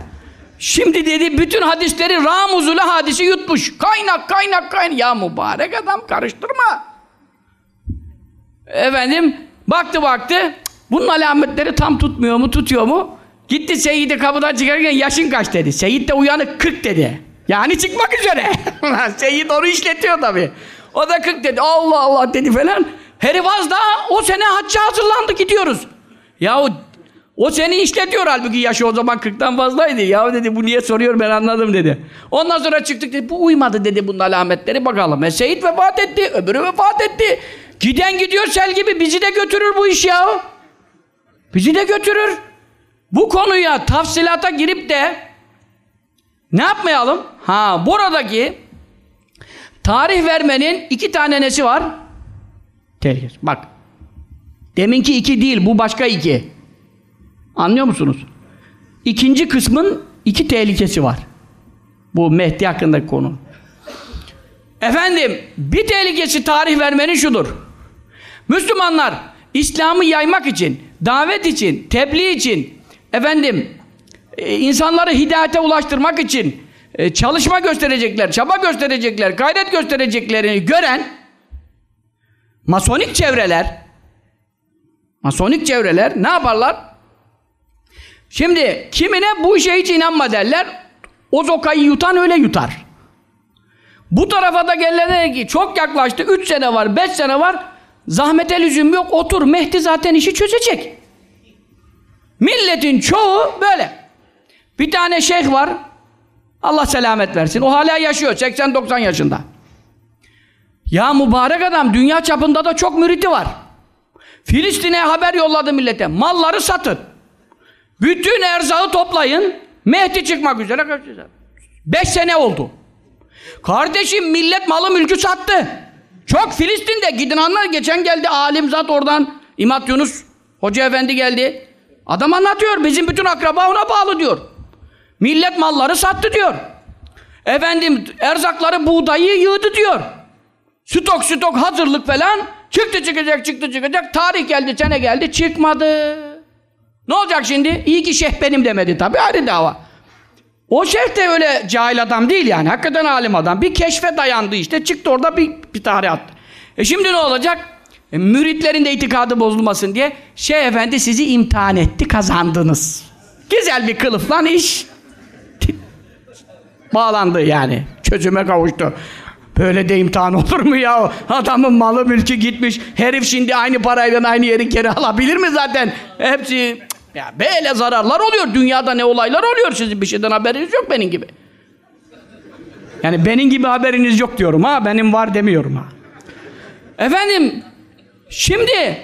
Şimdi dedi bütün hadisleri Ramuzula hadisi yutmuş. Kaynak kaynak kaynak. Ya mübarek adam karıştırma. Efendim baktı baktı. Bunun alametleri tam tutmuyor mu tutuyor mu? Gitti Seyit'i kapıdan çıkarken yaşın kaç dedi. Seyit de uyanık 40 dedi. Yani çıkmak üzere. Seyit onu işletiyor tabii. O da 40 dedi. Allah Allah dedi falan. Herif az daha o sene hacca hazırlandı gidiyoruz. Ya o seni işletiyor halbuki yaşı o zaman 40'tan fazlaydı. Ya dedi bu niye soruyor ben anladım dedi. Ondan sonra çıktık dedi bu uymadı dedi bunun alametleri bakalım. E Seyit vefat etti öbürü vefat etti. Giden gidiyor sel gibi bizi de götürür bu iş ya. Bizi de götürür. Bu konuya tafsilata girip de ne yapmayalım? Ha buradaki tarih vermenin iki tane nesi var? Tehlikesi. Bak. Deminki iki değil bu başka iki. Anlıyor musunuz? İkinci kısmın iki tehlikesi var. Bu Mehdi hakkındaki konu. Efendim bir tehlikesi tarih vermenin şudur. Müslümanlar İslam'ı yaymak için, davet için, tebliğ için, efendim e, insanları hidayete ulaştırmak için e, çalışma gösterecekler, çaba gösterecekler, gayret göstereceklerini gören masonik çevreler masonik çevreler ne yaparlar? Şimdi kimine bu işe hiç inanma derler. O zokayı yutan öyle yutar. Bu tarafa da gelene ki çok yaklaştı. Üç sene var, beş sene var. Zahmete lüzum yok. Otur. Mehdi zaten işi çözecek. Milletin çoğu böyle. Bir tane şeyh var. Allah selamet versin. O hala yaşıyor. 80-90 yaşında. Ya mübarek adam dünya çapında da çok müriti var. Filistin'e haber yolladı millete. Malları satın. Bütün erzağı toplayın. Mehdi çıkmak üzere. Beş sene oldu. Kardeşim millet malı mülkü sattı. Çok Filistin'de gidin anlar. Geçen geldi alim zat oradan. İmat Yunus Hoca Efendi geldi. Adam anlatıyor. Bizim bütün akraba ona bağlı diyor. Millet malları sattı diyor. Efendim erzakları buğdayı yığdı diyor. Stok stok hazırlık falan. Çıktı çıkacak çıktı çıkacak. Tarih geldi sene geldi çıkmadı. Ne olacak şimdi? İyi ki şeyh benim demedi tabi ayrı dava. O şeyh de öyle cahil adam değil yani. Hakikaten alim adam. Bir keşfe dayandı işte. Çıktı orada bir, bir tarih attı. E şimdi ne olacak? E, müritlerin de itikadı bozulmasın diye Şeyh Efendi sizi imtihan etti kazandınız. Güzel bir kılıflan iş bağlandı yani. Çözüme kavuştu. Böyle de imtihan olur mu ya? Adamın malı mülkü gitmiş. Herif şimdi aynı parayla aynı yeri geri alabilir mi zaten? Hepsi ya böyle zararlar oluyor. Dünyada ne olaylar oluyor. Sizin bir şeyden haberiniz yok benim gibi. Yani benim gibi haberiniz yok diyorum ha. Benim var demiyorum ha. Efendim şimdi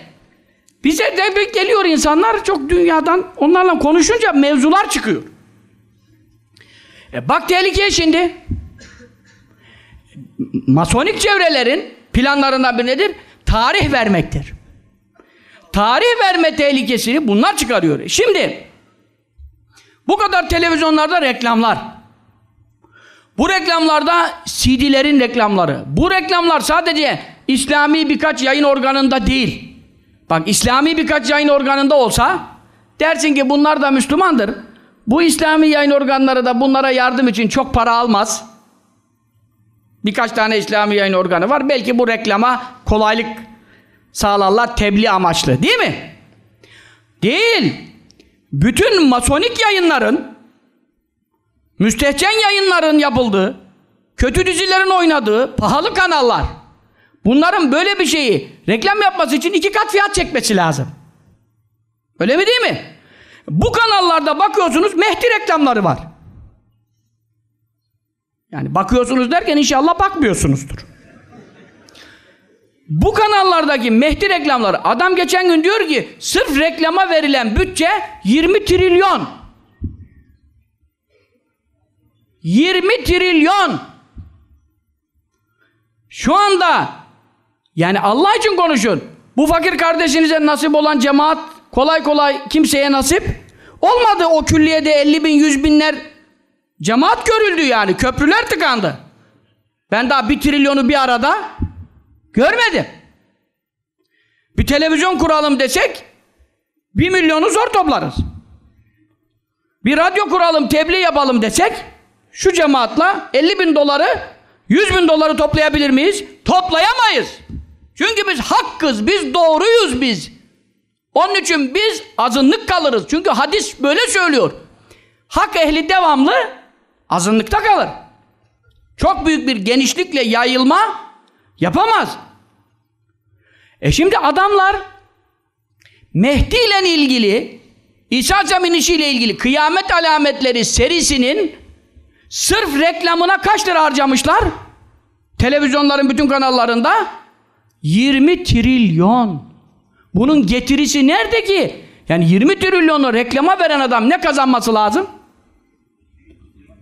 bize de geliyor insanlar çok dünyadan onlarla konuşunca mevzular çıkıyor. E bak tehlikeye şimdi. Masonik çevrelerin planlarından biri nedir? Tarih vermektir. Tarih verme tehlikesini bunlar çıkarıyor. Şimdi bu kadar televizyonlarda reklamlar. Bu reklamlarda CD'lerin reklamları. Bu reklamlar sadece İslami birkaç yayın organında değil. Bak İslami birkaç yayın organında olsa dersin ki bunlar da Müslümandır. Bu İslami yayın organları da bunlara yardım için çok para almaz. Birkaç tane İslami yayın organı var. Belki bu reklama kolaylık sağlarlar tebliğ amaçlı. Değil mi? Değil. Bütün masonik yayınların müstehcen yayınların yapıldığı kötü dizilerin oynadığı pahalı kanallar bunların böyle bir şeyi reklam yapması için iki kat fiyat çekmesi lazım. Öyle mi değil mi? Bu kanallarda bakıyorsunuz Mehdi reklamları var. Yani bakıyorsunuz derken inşallah bakmıyorsunuzdur. Bu kanallardaki Mehdi reklamları adam geçen gün diyor ki sırf reklama verilen bütçe 20 trilyon. 20 trilyon. Şu anda yani Allah için konuşun. Bu fakir kardeşinize nasip olan cemaat kolay kolay kimseye nasip olmadı. O külliyede 50 bin, 100 binler cemaat görüldü yani. Köprüler tıkandı. Ben daha bir trilyonu bir arada görmedim. Bir televizyon kuralım desek bir milyonu zor toplarız. Bir radyo kuralım, tebliğ yapalım desek şu cemaatla 50 bin doları 100 bin doları toplayabilir miyiz? Toplayamayız. Çünkü biz hakkız, biz doğruyuz biz. Onun için biz azınlık kalırız. Çünkü hadis böyle söylüyor. Hak ehli devamlı azınlıkta kalır. Çok büyük bir genişlikle yayılma yapamaz. E şimdi adamlar Mehdi ile ilgili İsa Aleyhisselam'ın işiyle ilgili kıyamet alametleri serisinin sırf reklamına kaç lira harcamışlar? Televizyonların bütün kanallarında 20 trilyon. Bunun getirisi nerede ki? Yani 20 trilyonu reklama veren adam ne kazanması lazım?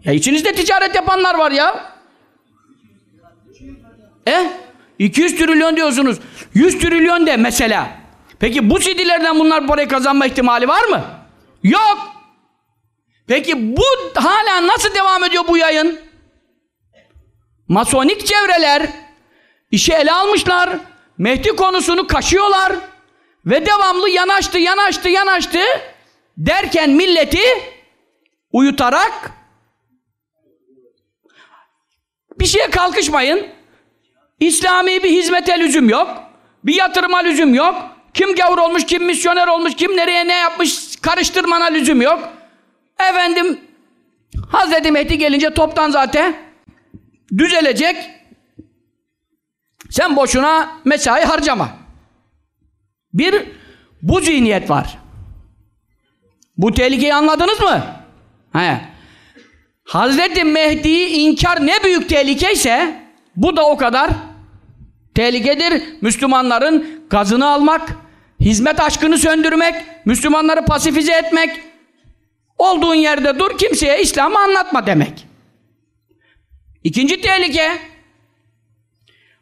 Ya içinizde ticaret yapanlar var ya. E? 200 trilyon diyorsunuz. 100 trilyon de mesela. Peki bu CD'lerden bunlar parayı kazanma ihtimali var mı? Yok. Peki bu hala nasıl devam ediyor bu yayın? Masonik çevreler işi ele almışlar. Mehdi konusunu kaşıyorlar. Ve devamlı yanaştı, yanaştı, yanaştı derken milleti uyutarak bir şeye kalkışmayın. İslami bir hizmete lüzum yok. Bir yatırıma lüzum yok. Kim gavur olmuş, kim misyoner olmuş, kim nereye ne yapmış karıştırmana lüzum yok. Efendim Hazreti Mehdi gelince toptan zaten düzelecek. Sen boşuna mesai harcama. Bir bu zihniyet var. Bu tehlikeyi anladınız mı? He. Hazreti Mehdi'yi inkar ne büyük tehlikeyse bu da o kadar tehlikedir. Müslümanların gazını almak, hizmet aşkını söndürmek, Müslümanları pasifize etmek, olduğun yerde dur kimseye İslam'ı anlatma demek. İkinci tehlike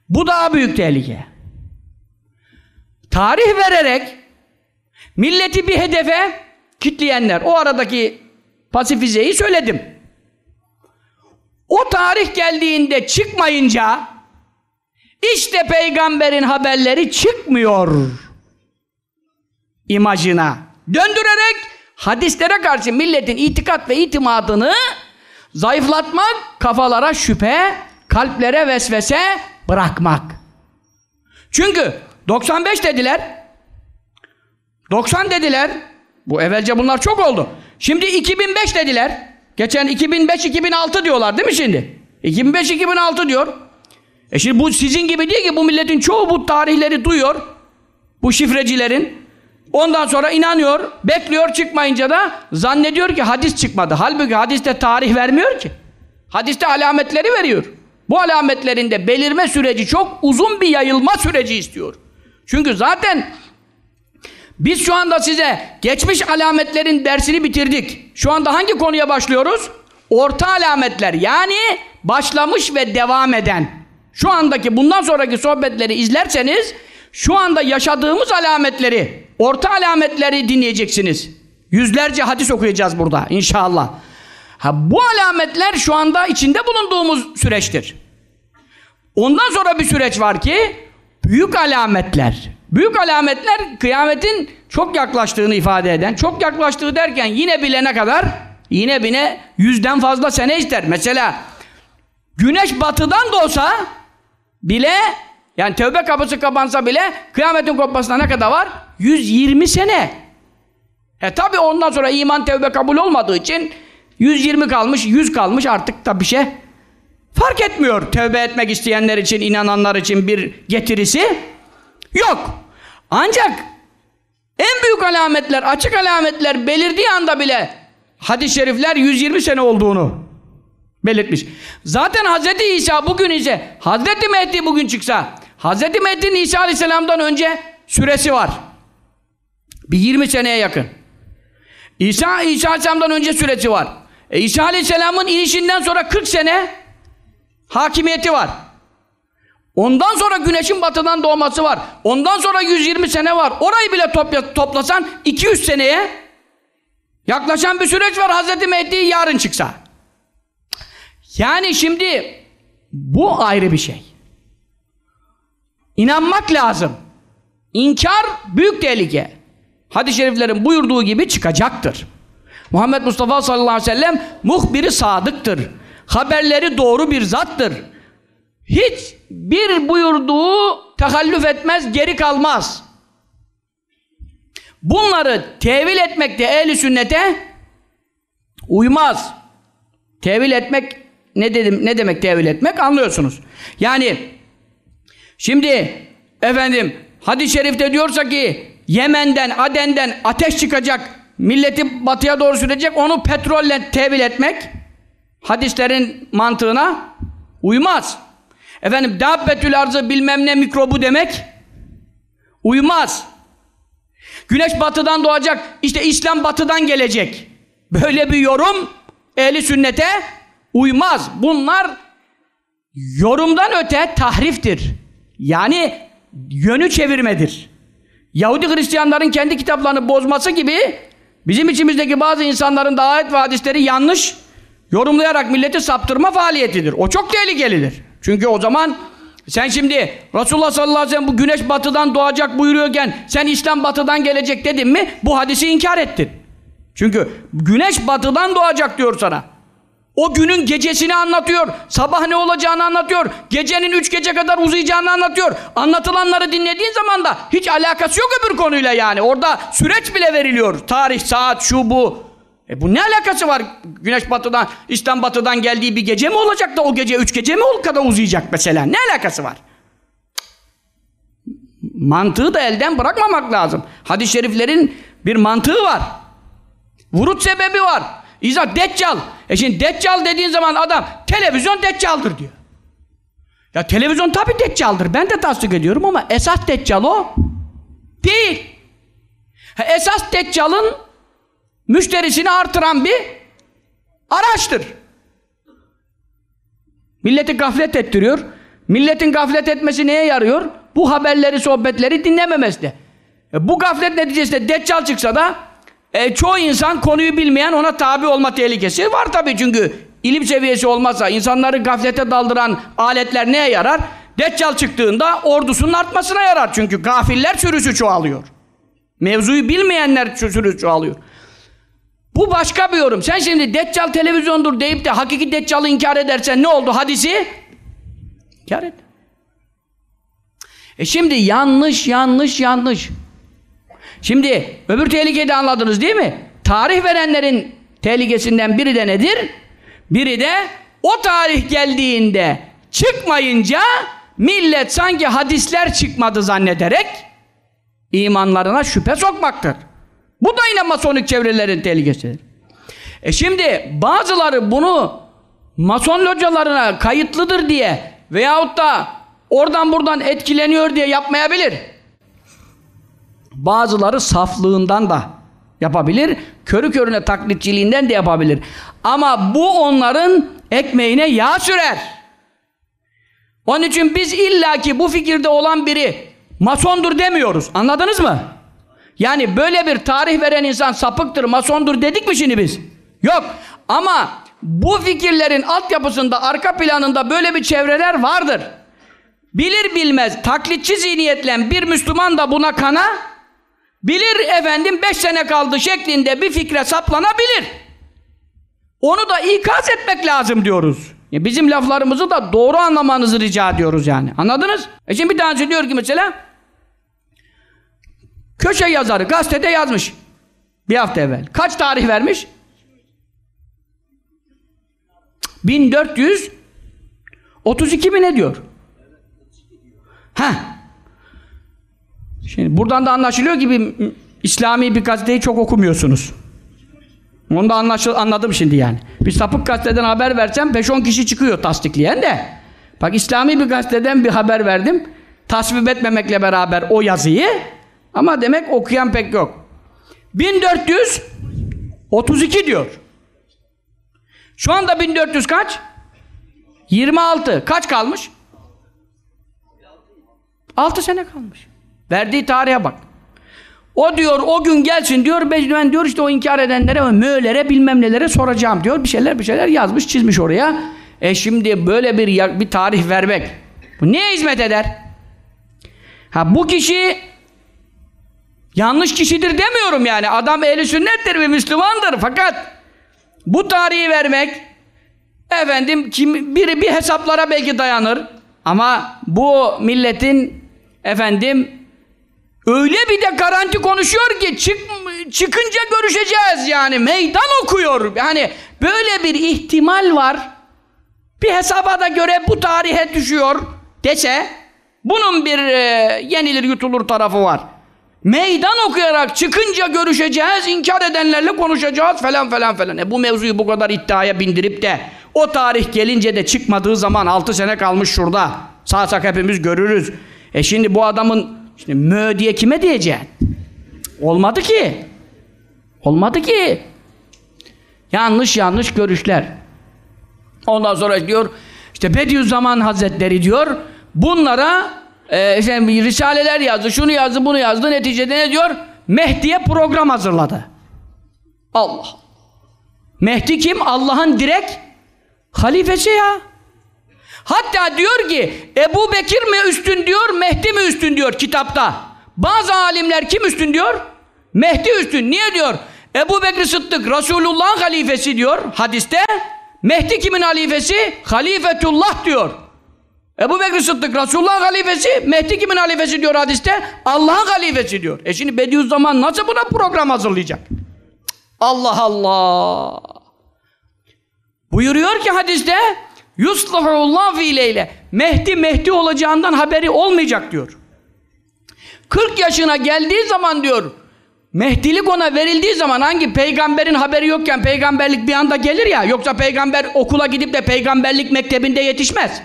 bu daha büyük tehlike. Tarih vererek milleti bir hedefe kitleyenler. O aradaki pasifizeyi söyledim. O tarih geldiğinde çıkmayınca işte peygamberin haberleri çıkmıyor imajına. Döndürerek hadislere karşı milletin itikat ve itimadını zayıflatmak, kafalara şüphe, kalplere vesvese bırakmak. Çünkü 95 dediler. 90 dediler. Bu evvelce bunlar çok oldu. Şimdi 2005 dediler. Geçen 2005-2006 diyorlar değil mi şimdi? 2005-2006 diyor. E şimdi bu sizin gibi değil ki bu milletin çoğu bu tarihleri duyuyor. Bu şifrecilerin. Ondan sonra inanıyor, bekliyor çıkmayınca da zannediyor ki hadis çıkmadı. Halbuki hadiste tarih vermiyor ki. Hadiste alametleri veriyor. Bu alametlerin de belirme süreci çok uzun bir yayılma süreci istiyor. Çünkü zaten biz şu anda size geçmiş alametlerin dersini bitirdik. Şu anda hangi konuya başlıyoruz? Orta alametler yani başlamış ve devam eden. Şu andaki bundan sonraki sohbetleri izlerseniz şu anda yaşadığımız alametleri, orta alametleri dinleyeceksiniz. Yüzlerce hadis okuyacağız burada inşallah. Ha, bu alametler şu anda içinde bulunduğumuz süreçtir. Ondan sonra bir süreç var ki büyük alametler. Büyük alametler kıyametin çok yaklaştığını ifade eden, çok yaklaştığı derken yine bilene kadar yine bine yüzden fazla sene ister. Mesela güneş batıdan doğsa bile yani tövbe kapısı kapansa bile kıyametin kopmasına ne kadar var? 120 sene. E tabi ondan sonra iman tövbe kabul olmadığı için 120 kalmış, 100 kalmış artık da bir şey fark etmiyor. Tövbe etmek isteyenler için, inananlar için bir getirisi yok. Ancak en büyük alametler, açık alametler belirdiği anda bile hadis-i şerifler 120 sene olduğunu belirtmiş. Zaten Hz. İsa bugün ise Hz. Mehdi bugün çıksa Hz. Mehdi'nin İsa Aleyhisselam'dan önce süresi var. Bir 20 seneye yakın. İsa, İsa Aleyhisselam'dan önce süresi var. E, İsa Aleyhisselam'ın inişinden sonra 40 sene hakimiyeti var. Ondan sonra güneşin batıdan doğması var. Ondan sonra 120 sene var. Orayı bile topla, toplasan 200 seneye yaklaşan bir süreç var Hazreti Mehdi yarın çıksa. Yani şimdi bu ayrı bir şey. İnanmak lazım. İnkar büyük tehlike. Hadis-i şeriflerin buyurduğu gibi çıkacaktır. Muhammed Mustafa sallallahu aleyhi ve sellem muhbiri sadıktır. Haberleri doğru bir zattır. Hiç bir buyurduğu tehallüf etmez, geri kalmaz. Bunları tevil etmekte ehli sünnete uymaz. Tevil etmek ne dedim ne demek tevil etmek anlıyorsunuz. Yani şimdi efendim hadis-i şerifte diyorsa ki Yemen'den, Aden'den ateş çıkacak, milleti batıya doğru sürecek, onu petrolle tevil etmek hadislerin mantığına uymaz. Efendim dabbetül arzı bilmem ne mikrobu demek uymaz. Güneş batıdan doğacak, işte İslam batıdan gelecek. Böyle bir yorum ehli sünnete uymaz. Bunlar yorumdan öte tahriftir. Yani yönü çevirmedir. Yahudi Hristiyanların kendi kitaplarını bozması gibi bizim içimizdeki bazı insanların da ayet ve hadisleri yanlış yorumlayarak milleti saptırma faaliyetidir. O çok tehlikelidir. Çünkü o zaman sen şimdi Resulullah sallallahu aleyhi ve sellem bu güneş batıdan doğacak buyuruyorken sen İslam batıdan gelecek dedin mi bu hadisi inkar ettin. Çünkü güneş batıdan doğacak diyor sana. O günün gecesini anlatıyor. Sabah ne olacağını anlatıyor. Gecenin üç gece kadar uzayacağını anlatıyor. Anlatılanları dinlediğin zaman da hiç alakası yok öbür konuyla yani. Orada süreç bile veriliyor. Tarih, saat, şu bu. E bu ne alakası var? Güneş batıdan, İslam batıdan geldiği bir gece mi olacak da o gece üç gece mi o kadar uzayacak mesela? Ne alakası var? Mantığı da elden bırakmamak lazım. Hadis-i şeriflerin bir mantığı var. Vurut sebebi var. İzah deccal. E şimdi deccal dediğin zaman adam televizyon deccaldır diyor. Ya televizyon tabi deccaldır. Ben de tasdik ediyorum ama esas deccal o değil. Ha, esas deccalın müşterisini artıran bir araçtır. Milleti gaflet ettiriyor. Milletin gaflet etmesi neye yarıyor? Bu haberleri, sohbetleri dinlememesi de. E, bu gaflet neticesinde deccal çıksa da e, çoğu insan konuyu bilmeyen ona tabi olma tehlikesi var tabii çünkü ilim seviyesi olmazsa insanları gaflete daldıran aletler neye yarar? Deccal çıktığında ordusunun artmasına yarar çünkü gafiller sürüsü çoğalıyor. Mevzuyu bilmeyenler sürüsü çoğalıyor. Bu başka bir yorum. Sen şimdi Deccal televizyondur deyip de hakiki Deccal'ı inkar edersen ne oldu hadisi? İnkar et. E şimdi yanlış, yanlış, yanlış. Şimdi öbür tehlikeyi de anladınız değil mi? tarih verenlerin tehlikesinden biri de nedir? Biri de o tarih geldiğinde çıkmayınca millet sanki hadisler çıkmadı zannederek imanlarına şüphe sokmaktır. Bu da yine masonik çevrelerin tehlikesidir. E şimdi bazıları bunu mason localarına kayıtlıdır diye veyahut da oradan buradan etkileniyor diye yapmayabilir. Bazıları saflığından da yapabilir. Körü körüne taklitçiliğinden de yapabilir. Ama bu onların ekmeğine yağ sürer. Onun için biz illaki bu fikirde olan biri masondur demiyoruz. Anladınız mı? Yani böyle bir tarih veren insan sapıktır, masondur dedik mi şimdi biz? Yok. Ama bu fikirlerin altyapısında, arka planında böyle bir çevreler vardır. Bilir bilmez taklitçi zihniyetle bir Müslüman da buna kana bilir efendim beş sene kaldı şeklinde bir fikre saplanabilir. Onu da ikaz etmek lazım diyoruz. Bizim laflarımızı da doğru anlamanızı rica ediyoruz yani. Anladınız? E şimdi bir tanesi diyor ki mesela köşe yazarı gazetede yazmış. Bir hafta evvel. Kaç tarih vermiş? 1432 mi ne diyor? Ha. Şimdi buradan da anlaşılıyor gibi İslami bir gazeteyi çok okumuyorsunuz. Onu da anlaşıl anladım şimdi yani. Bir sapık gazeteden haber versem 5-10 kişi çıkıyor tasdikleyen de. Bak İslami bir gazeteden bir haber verdim. Tasvip etmemekle beraber o yazıyı ama demek okuyan pek yok. 1432 diyor. Şu anda 1400 kaç? 26. Kaç kalmış? 6 sene kalmış. Verdiği tarihe bak. O diyor o gün gelsin diyor ben diyor işte o inkar edenlere möğlere bilmem nelere soracağım diyor. Bir şeyler bir şeyler yazmış çizmiş oraya. E şimdi böyle bir bir tarih vermek bu neye hizmet eder? Ha bu kişi yanlış kişidir demiyorum yani. Adam ehli sünnettir ve Müslümandır. Fakat bu tarihi vermek efendim kim biri bir hesaplara belki dayanır. Ama bu milletin efendim öyle bir de garanti konuşuyor ki çık, çıkınca görüşeceğiz yani. Meydan okuyor. Yani böyle bir ihtimal var. Bir hesaba da göre bu tarihe düşüyor dese bunun bir e, yenilir yutulur tarafı var meydan okuyarak çıkınca görüşeceğiz inkar edenlerle konuşacağız falan falan falan e bu mevzuyu bu kadar iddiaya bindirip de o tarih gelince de çıkmadığı zaman 6 sene kalmış şurada sağsak hepimiz görürüz e şimdi bu adamın Şimdi mö diye kime diyeceksin? Olmadı ki. Olmadı ki. Yanlış yanlış görüşler. Ondan sonra diyor işte Bediüzzaman Hazretleri diyor bunlara e, işte risaleler yazdı, şunu yazdı, bunu yazdı. Neticede ne diyor? Mehdi'ye program hazırladı. Allah. Mehdi kim? Allah'ın direkt halifesi ya. Hatta diyor ki Ebu Bekir mi üstün diyor, Mehdi mi üstün diyor kitapta. Bazı alimler kim üstün diyor? Mehdi üstün. Niye diyor? Ebu Bekir Sıddık Resulullah'ın halifesi diyor hadiste. Mehdi kimin halifesi? Halifetullah diyor. Ebu Bekir Sıddık Resulullah'ın halifesi, Mehdi kimin halifesi diyor hadiste? Allah'ın halifesi diyor. E şimdi Bediüzzaman nasıl buna program hazırlayacak? Allah Allah! Buyuruyor ki hadiste Yuslahullah fiileyle. Mehdi Mehdi olacağından haberi olmayacak diyor. 40 yaşına geldiği zaman diyor Mehdilik ona verildiği zaman hangi peygamberin haberi yokken peygamberlik bir anda gelir ya yoksa peygamber okula gidip de peygamberlik mektebinde yetişmez.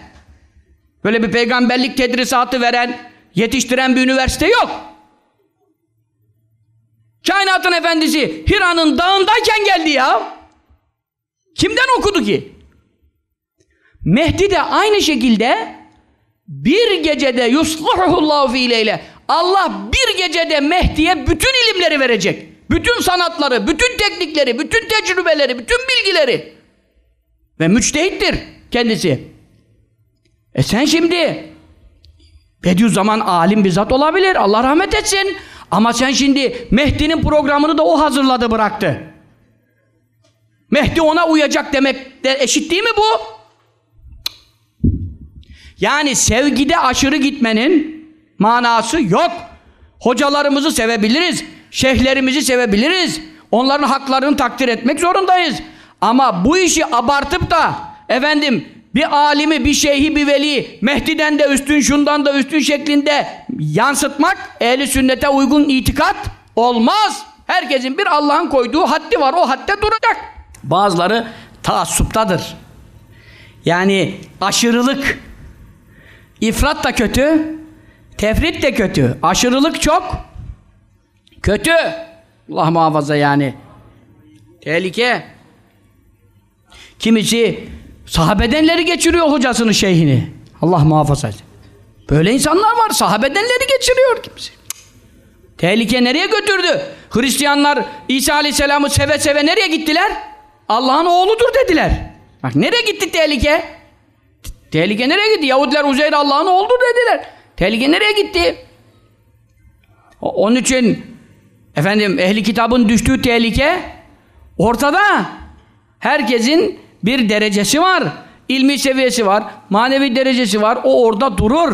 Böyle bir peygamberlik tedrisatı veren, yetiştiren bir üniversite yok. Kainatın efendisi Hira'nın dağındayken geldi ya. Kimden okudu ki? Mehdi de aynı şekilde bir gecede yusluhullahu fiileyle Allah bir gecede Mehdi'ye bütün ilimleri verecek. Bütün sanatları, bütün teknikleri, bütün tecrübeleri, bütün bilgileri. Ve müçtehittir kendisi. E sen şimdi Bediüzzaman alim bir zat olabilir. Allah rahmet etsin. Ama sen şimdi Mehdi'nin programını da o hazırladı bıraktı. Mehdi ona uyacak demek de eşit değil mi bu? Yani sevgide aşırı gitmenin manası yok. Hocalarımızı sevebiliriz. Şeyhlerimizi sevebiliriz. Onların haklarını takdir etmek zorundayız. Ama bu işi abartıp da efendim bir alimi, bir şeyhi, bir veli Mehdi'den de üstün, şundan da üstün şeklinde yansıtmak ehli sünnete uygun itikat olmaz. Herkesin bir Allah'ın koyduğu haddi var. O hadde duracak. Bazıları taassuptadır. Yani aşırılık. İfrat da kötü. Tefrit de kötü. Aşırılık çok. Kötü. Allah muhafaza yani. Tehlike. Kimisi sahabedenleri geçiriyor hocasını, şeyhini. Allah muhafaza etsin. Böyle insanlar var. Sahabedenleri geçiriyor kimisi. Tehlike nereye götürdü? Hristiyanlar İsa Aleyhisselam'ı seve seve nereye gittiler? Allah'ın oğludur dediler. Bak nereye gitti tehlike? Tehlike nereye gitti? Yahudiler Uzeyr Allah'ın oğludur dediler. Tehlike nereye gitti? Onun için efendim ehli kitabın düştüğü tehlike ortada. Herkesin bir derecesi var. ilmi seviyesi var. Manevi derecesi var. O orada durur.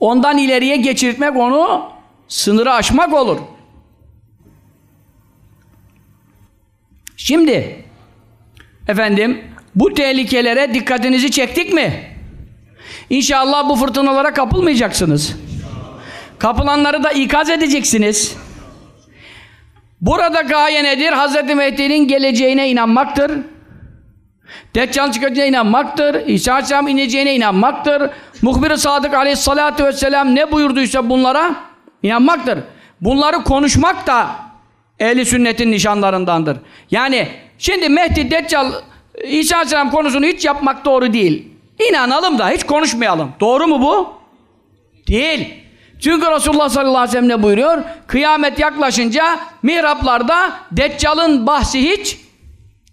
Ondan ileriye geçirtmek onu sınırı aşmak olur. Şimdi efendim bu tehlikelere dikkatinizi çektik mi? İnşallah bu fırtınalara kapılmayacaksınız. Kapılanları da ikaz edeceksiniz. Burada gaye nedir? Hz. Mehdi'nin geleceğine inanmaktır. Deccal çıkacağına inanmaktır. İsa Aleyhisselam ineceğine inanmaktır. Muhbir-i Sadık Aleyhisselatü Vesselam ne buyurduysa bunlara inanmaktır. Bunları konuşmak da ehli sünnetin nişanlarındandır. Yani şimdi Mehdi, Deccal, İsa Aleyhisselam konusunu hiç yapmak doğru değil. İnanalım da hiç konuşmayalım. Doğru mu bu? Değil. Çünkü Resulullah sallallahu aleyhi ve sellem ne buyuruyor? Kıyamet yaklaşınca mihraplarda Deccal'ın bahsi hiç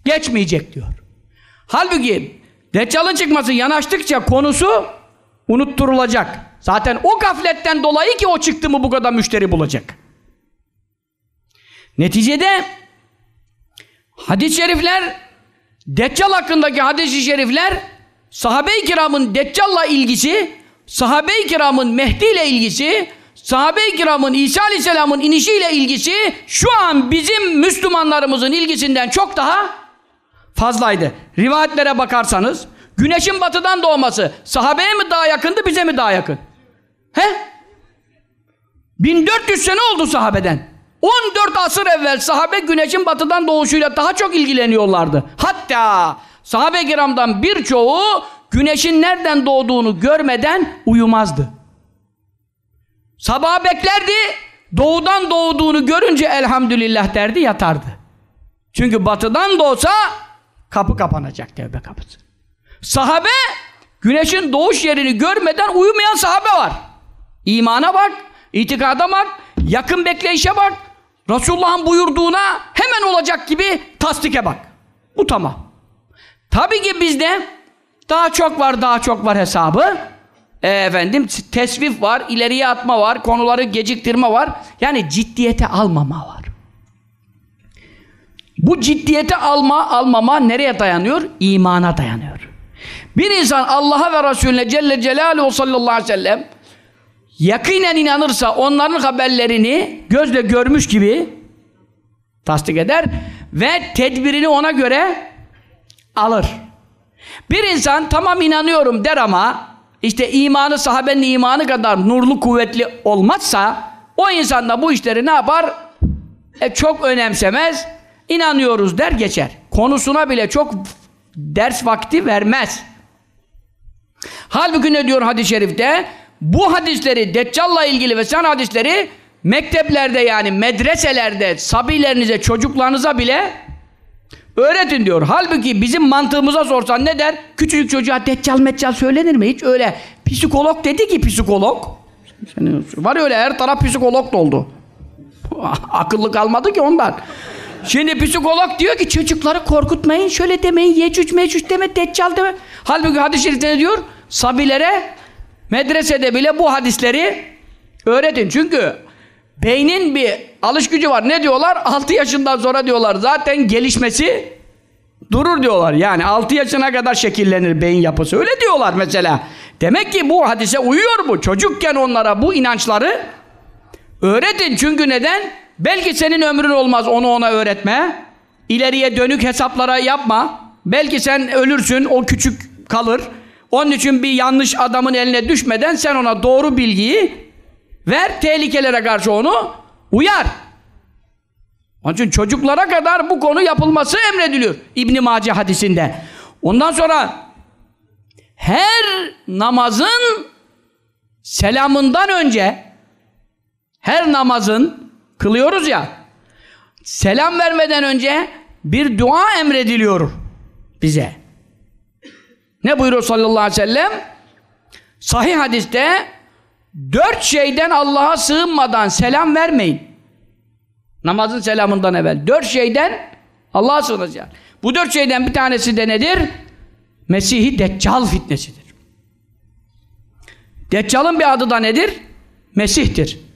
geçmeyecek diyor. Halbuki Deccal'ın çıkması yanaştıkça konusu unutturulacak. Zaten o gafletten dolayı ki o çıktı mı bu kadar müşteri bulacak. Neticede hadis-i şerifler Deccal hakkındaki hadis-i şerifler sahabe-i kiramın Deccal'la ilgisi sahabe-i kiramın Mehdi ile ilgisi sahabe-i kiramın İsa aleyhisselamın inişiyle ilgisi şu an bizim Müslümanlarımızın ilgisinden çok daha fazlaydı. Rivayetlere bakarsanız güneşin batıdan doğması sahabeye mi daha yakındı bize mi daha yakın? He? 1400 sene oldu sahabeden. 14 asır evvel sahabe güneşin batıdan doğuşuyla daha çok ilgileniyorlardı. Hatta sahabe kiramdan birçoğu güneşin nereden doğduğunu görmeden uyumazdı. Sabah beklerdi, doğudan doğduğunu görünce elhamdülillah derdi yatardı. Çünkü batıdan doğsa kapı kapanacak tevbe kapısı. Sahabe güneşin doğuş yerini görmeden uyumayan sahabe var. İmana bak, itikada bak, yakın bekleyişe bak, Resulullah'ın buyurduğuna hemen olacak gibi tasdike bak. Bu tamam. Tabii ki bizde daha çok var, daha çok var hesabı. E, efendim tesvif var, ileriye atma var, konuları geciktirme var. Yani ciddiyete almama var. Bu ciddiyete alma, almama nereye dayanıyor? İmana dayanıyor. Bir insan Allah'a ve Resulüne Celle Celaluhu sallallahu aleyhi ve sellem yakinen inanırsa onların haberlerini gözle görmüş gibi tasdik eder ve tedbirini ona göre alır. Bir insan tamam inanıyorum der ama işte imanı sahabenin imanı kadar nurlu kuvvetli olmazsa o insan da bu işleri ne yapar? E, çok önemsemez. İnanıyoruz der geçer. Konusuna bile çok ders vakti vermez. Halbuki ne diyor hadis-i şerifte? Bu hadisleri, Deccal'la ilgili ve sen hadisleri mekteplerde yani medreselerde sabilerinize, çocuklarınıza bile öğretin diyor. Halbuki bizim mantığımıza sorsan ne der? Küçücük çocuğa Deccal Meccal söylenir mi? Hiç öyle. Psikolog dedi ki psikolog. Var öyle her taraf psikolog doldu. Akıllı kalmadı ki ondan. Şimdi psikolog diyor ki çocukları korkutmayın, şöyle demeyin, yecüc mecüc deme, deccal deme. Halbuki hadis-i şerifte ne diyor? Sabilere medresede bile bu hadisleri öğretin. Çünkü beynin bir alış gücü var. Ne diyorlar? 6 yaşından sonra diyorlar zaten gelişmesi durur diyorlar. Yani 6 yaşına kadar şekillenir beyin yapısı. Öyle diyorlar mesela. Demek ki bu hadise uyuyor bu. Çocukken onlara bu inançları öğretin. Çünkü neden? Belki senin ömrün olmaz onu ona öğretme. İleriye dönük hesaplara yapma. Belki sen ölürsün, o küçük kalır. Onun için bir yanlış adamın eline düşmeden sen ona doğru bilgiyi ver, tehlikelere karşı onu uyar. Onun için çocuklara kadar bu konu yapılması emrediliyor. İbn Mace hadisinde. Ondan sonra her namazın selamından önce her namazın kılıyoruz ya selam vermeden önce bir dua emrediliyor bize. Ne buyuruyor sallallahu aleyhi ve sellem? Sahih hadiste dört şeyden Allah'a sığınmadan selam vermeyin. Namazın selamından evvel. Dört şeyden Allah'a sığınacak. Bu dört şeyden bir tanesi de nedir? Mesih-i Deccal fitnesidir. Deccal'ın bir adı da nedir? Mesih'tir.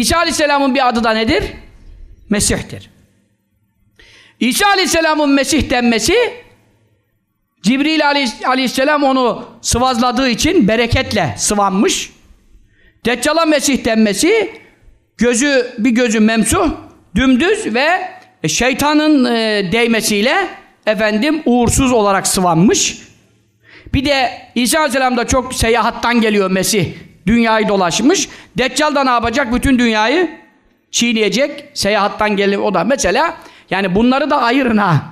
İsa Aleyhisselam'ın bir adı da nedir? Mesih'tir. İsa Aleyhisselam'ın Mesih denmesi Cibril Aleyhisselam onu sıvazladığı için bereketle sıvanmış. Deccal'a Mesih denmesi gözü bir gözü memsuh, dümdüz ve şeytanın e, değmesiyle efendim uğursuz olarak sıvanmış. Bir de İsa Aleyhisselam da çok seyahattan geliyor Mesih. Dünyayı dolaşmış. Deccal da ne yapacak? Bütün dünyayı çiğneyecek. Seyahattan geliyor o da. Mesela yani bunları da ayırın ha.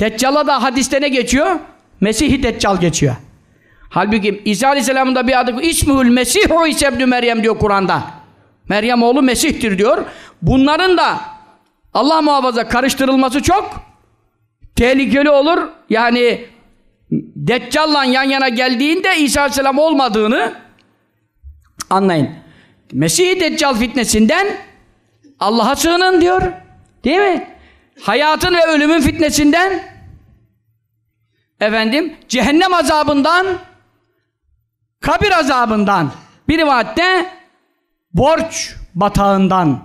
Deccal'a da hadiste ne geçiyor? Mesih-i Deccal geçiyor. Halbuki İsa Aleyhisselam'ın da bir adı İsmihül Mesih İsa ibn Meryem diyor Kur'an'da. Meryem oğlu Mesih'tir diyor. Bunların da Allah muhafaza karıştırılması çok tehlikeli olur. Yani Deccal'la yan yana geldiğinde İsa Aleyhisselam olmadığını anlayın. Mesih-i Deccal fitnesinden Allah'a sığının diyor. Değil mi? Hayatın ve ölümün fitnesinden efendim cehennem azabından kabir azabından bir rivayette borç batağından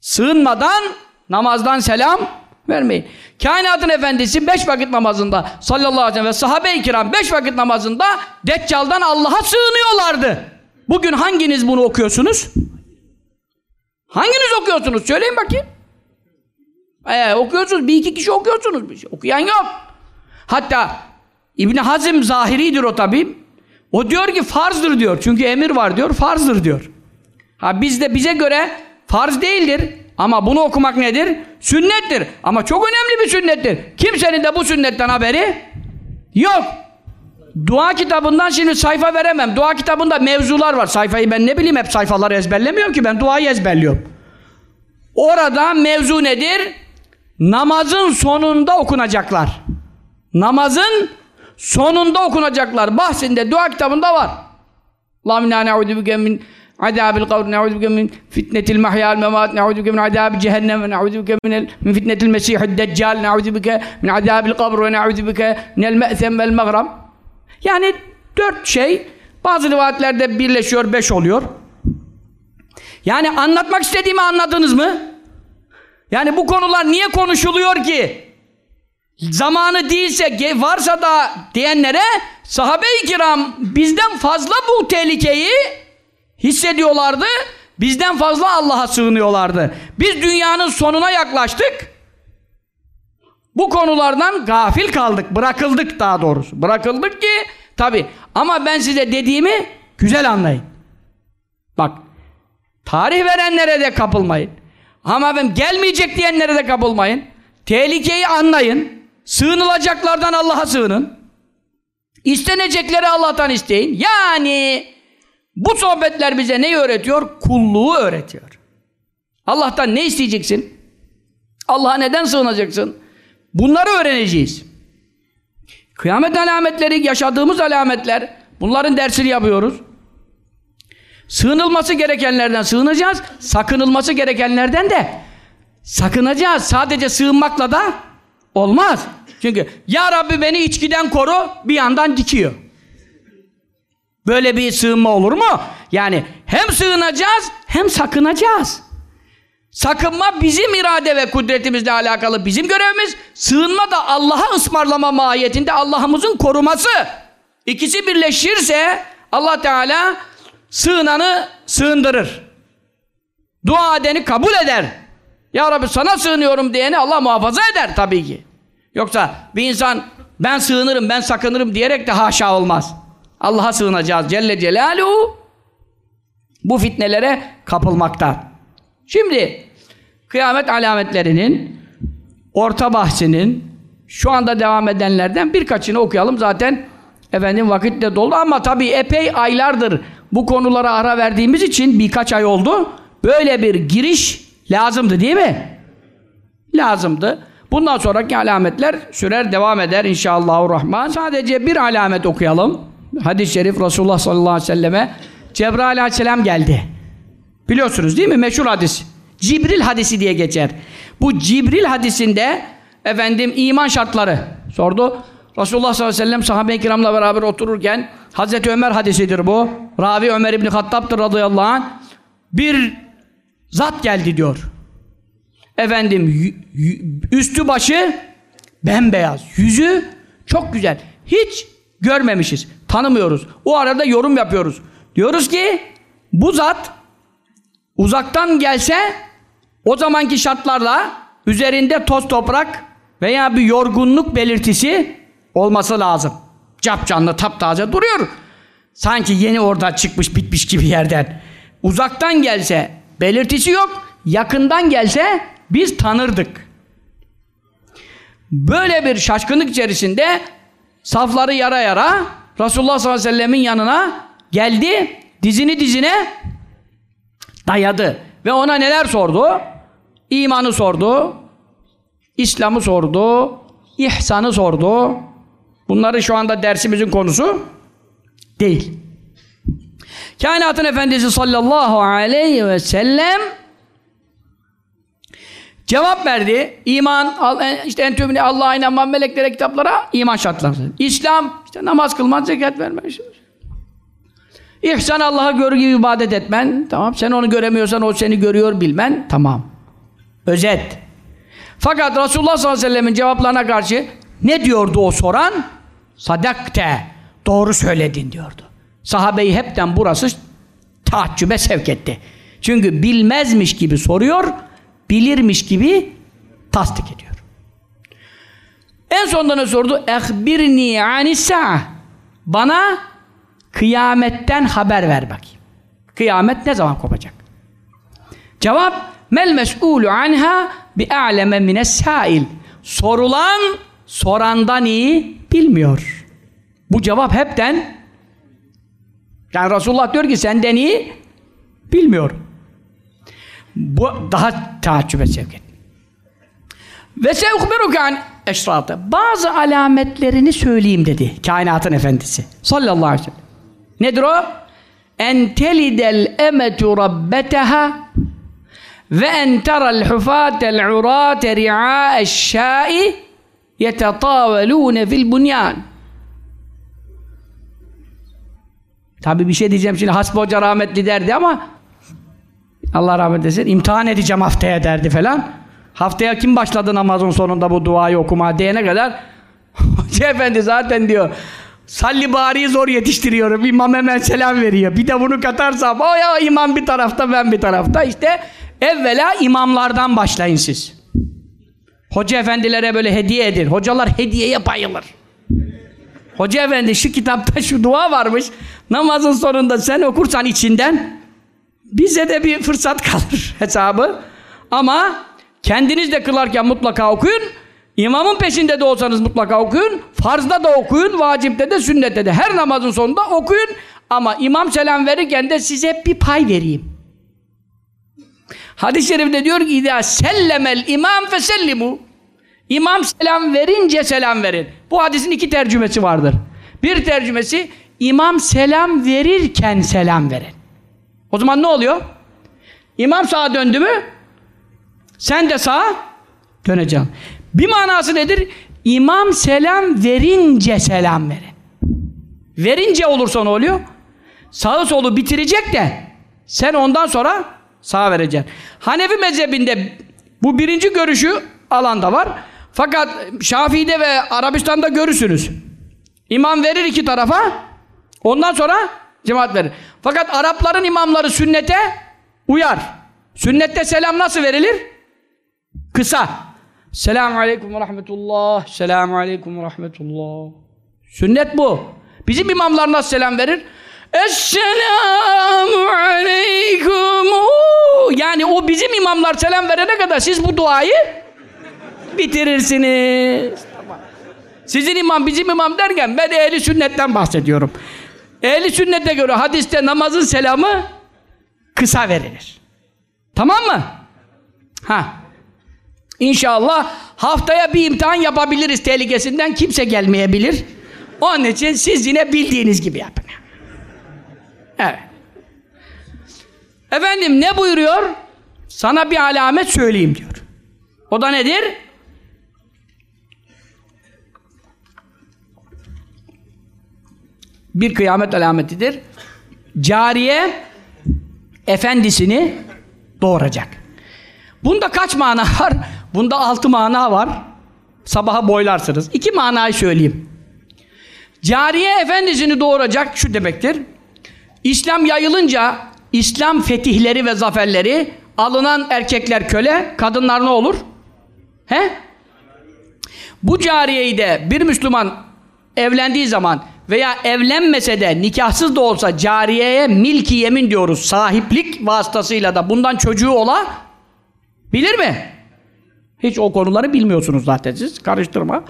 sığınmadan namazdan selam vermeyin. Kainatın efendisi beş vakit namazında sallallahu aleyhi ve sahabe-i kiram beş vakit namazında Deccal'dan Allah'a sığınıyorlardı. Bugün hanginiz bunu okuyorsunuz? Hanginiz okuyorsunuz? Söyleyin bakayım. Ee, okuyorsunuz. Bir iki kişi okuyorsunuz. Bir şey. Okuyan yok. Hatta İbni Hazim zahiridir o tabi. O diyor ki farzdır diyor. Çünkü emir var diyor. Farzdır diyor. Ha bizde bize göre farz değildir. Ama bunu okumak nedir? Sünnettir. Ama çok önemli bir sünnettir. Kimsenin de bu sünnetten haberi yok. Dua kitabından şimdi sayfa veremem. Dua kitabında mevzular var. Sayfayı ben ne bileyim hep sayfaları ezberlemiyorum ki ben duayı ezberliyorum. Orada mevzu nedir? Namazın sonunda okunacaklar. Namazın sonunda okunacaklar. Bahsinde dua kitabında var. Allahümme inna ne'udu bike min azabil kavr, ne'udu bike min fitnetil mahyal memat, ne'udu bike min azabi cehennem ve ne'udu bike min, min fitnetil mesihid deccal, ne'udu bike min azabil kavr ve ne'udu bike minel me'sem vel mağram. Yani dört şey bazı rivayetlerde birleşiyor, beş oluyor. Yani anlatmak istediğimi anladınız mı? Yani bu konular niye konuşuluyor ki? Zamanı değilse, varsa da diyenlere sahabe-i kiram bizden fazla bu tehlikeyi hissediyorlardı. Bizden fazla Allah'a sığınıyorlardı. Biz dünyanın sonuna yaklaştık. Bu konulardan gafil kaldık, bırakıldık daha doğrusu. Bırakıldık ki tabi ama ben size dediğimi güzel anlayın. Bak tarih verenlere de kapılmayın. Ama ben gelmeyecek diyenlere de kapılmayın. Tehlikeyi anlayın. Sığınılacaklardan Allah'a sığının. İstenecekleri Allah'tan isteyin. Yani bu sohbetler bize neyi öğretiyor? Kulluğu öğretiyor. Allah'tan ne isteyeceksin? Allah'a neden sığınacaksın? Bunları öğreneceğiz. Kıyamet alametleri, yaşadığımız alametler, bunların dersini yapıyoruz. Sığınılması gerekenlerden sığınacağız, sakınılması gerekenlerden de sakınacağız. Sadece sığınmakla da olmaz. Çünkü Ya Rabbi beni içkiden koru, bir yandan dikiyor. Böyle bir sığınma olur mu? Yani hem sığınacağız, hem sakınacağız. Sakınma bizim irade ve kudretimizle alakalı bizim görevimiz. Sığınma da Allah'a ısmarlama mahiyetinde Allah'ımızın koruması. İkisi birleşirse Allah Teala sığınanı sığındırır. Dua edeni kabul eder. Ya Rabbi sana sığınıyorum diyeni Allah muhafaza eder tabii ki. Yoksa bir insan ben sığınırım, ben sakınırım diyerek de haşa olmaz. Allah'a sığınacağız Celle Celaluhu. Bu fitnelere kapılmaktan. Şimdi kıyamet alametlerinin orta bahsinin şu anda devam edenlerden birkaçını okuyalım. Zaten efendim vakit de dolu ama tabii epey aylardır bu konulara ara verdiğimiz için birkaç ay oldu. Böyle bir giriş lazımdı değil mi? Lazımdı. Bundan sonraki alametler sürer devam eder inşallahurrahman. Sadece bir alamet okuyalım. Hadis-i şerif Resulullah sallallahu aleyhi ve selleme Cebrail aleyhisselam geldi. Biliyorsunuz değil mi? Meşhur hadis. Cibril hadisi diye geçer. Bu Cibril hadisinde efendim iman şartları sordu. Resulullah sallallahu aleyhi ve sellem sahabe-i kiramla beraber otururken Hazreti Ömer hadisidir bu. Ravi Ömer İbni Hattab'dır radıyallahu anh. Bir zat geldi diyor. Efendim üstü başı bembeyaz. Yüzü çok güzel. Hiç görmemişiz. Tanımıyoruz. O arada yorum yapıyoruz. Diyoruz ki bu zat uzaktan gelse o zamanki şartlarla üzerinde toz toprak veya bir yorgunluk belirtisi olması lazım. Cap canlı taptaze duruyor. Sanki yeni orada çıkmış bitmiş gibi yerden. Uzaktan gelse belirtisi yok. Yakından gelse biz tanırdık. Böyle bir şaşkınlık içerisinde safları yara yara Resulullah sallallahu aleyhi ve sellemin yanına geldi. Dizini dizine dayadı. Ve ona neler sordu? İmanı sordu. İslam'ı sordu. ihsanı sordu. Bunları şu anda dersimizin konusu değil. Kainatın Efendisi sallallahu aleyhi ve sellem cevap verdi. İman, işte entümüne Allah'a inanmam, meleklere, kitaplara iman şartları. İslam, işte namaz kılman, zekat vermen. İhsan Allah'a görü gibi ibadet etmen. Tamam. Sen onu göremiyorsan o seni görüyor bilmen. Tamam. Özet. Fakat Resulullah sallallahu aleyhi ve sellemin cevaplarına karşı ne diyordu o soran? Sadakte. Doğru söyledin diyordu. Sahabeyi hepten burası taaccübe sevk etti. Çünkü bilmezmiş gibi soruyor, bilirmiş gibi tasdik ediyor. En sonunda ne sordu? Ehbirni anissa. Bana kıyametten haber ver bakayım. Kıyamet ne zaman kopacak? Cevap mel mes'ulu anha bi a'leme mines sail. Sorulan sorandan iyi bilmiyor. Bu cevap hepten yani Resulullah diyor ki senden iyi bilmiyorum. Bu daha taaccübe sevk et. Ve seuhbiruke an eşratı. Bazı alametlerini söyleyeyim dedi kainatın efendisi. Sallallahu aleyhi ve sellem. Nedir o? En telidel emetu rabbeteha ve en teral hufatel urate ri'a'eşşâi yetetâvelûne fil bunyan. Tabi bir şey diyeceğim şimdi Hasbi Hoca rahmetli derdi ama Allah rahmet eylesin imtihan edeceğim haftaya derdi falan. Haftaya kim başladı namazın sonunda bu duayı okuma diyene kadar Hoca efendi zaten diyor Salli bariyi zor yetiştiriyorum. İmam hemen selam veriyor. Bir de bunu katarsam o ya imam bir tarafta ben bir tarafta. İşte evvela imamlardan başlayın siz. Hoca efendilere böyle hediye edin. Hocalar hediyeye bayılır. Hoca efendi şu kitapta şu dua varmış. Namazın sonunda sen okursan içinden bize de bir fırsat kalır hesabı. Ama kendiniz de kılarken mutlaka okuyun. İmamın peşinde de olsanız mutlaka okuyun. Farzda da okuyun, vacipte de, sünnette de. Her namazın sonunda okuyun. Ama imam selam verirken de size bir pay vereyim. Hadis-i şerifte diyor ki İdâ sellemel imam fesellimu İmam selam verince selam verin. Bu hadisin iki tercümesi vardır. Bir tercümesi imam selam verirken selam verin. O zaman ne oluyor? İmam sağa döndü mü sen de sağa döneceksin. Bir manası nedir? İmam selam verince selam verin. Verince olursa ne oluyor? Sağı solu bitirecek de sen ondan sonra sağa vereceksin. Hanefi mezhebinde bu birinci görüşü alanda var. Fakat Şafii'de ve Arabistan'da görürsünüz. İmam verir iki tarafa ondan sonra cemaat verir. Fakat Arapların imamları sünnete uyar. Sünnette selam nasıl verilir? Kısa. Selamun aleyküm ve rahmetullah. Selamun aleyküm ve rahmetullah. Sünnet bu. Bizim imamlar nasıl selam verir? Esselamu aleyküm. Yani o bizim imamlar selam verene kadar siz bu duayı bitirirsiniz. Sizin imam bizim imam derken ben ehli sünnetten bahsediyorum. Ehli sünnete göre hadiste namazın selamı kısa verilir. Tamam mı? Ha. İnşallah haftaya bir imtihan yapabiliriz tehlikesinden kimse gelmeyebilir. Onun için siz yine bildiğiniz gibi yapın. Evet. Efendim ne buyuruyor? Sana bir alamet söyleyeyim diyor. O da nedir? Bir kıyamet alametidir. Cariye efendisini doğuracak. Bunda kaç mana var? Bunda altı mana var. Sabaha boylarsınız. İki manayı söyleyeyim. Cariye efendisini doğuracak şu demektir. İslam yayılınca İslam fetihleri ve zaferleri alınan erkekler köle, kadınlar ne olur? He? Bu cariyeyi de bir Müslüman evlendiği zaman veya evlenmese de nikahsız da olsa cariyeye milki yemin diyoruz. Sahiplik vasıtasıyla da bundan çocuğu ola bilir mi? Hiç o konuları bilmiyorsunuz zaten siz. Karıştırma.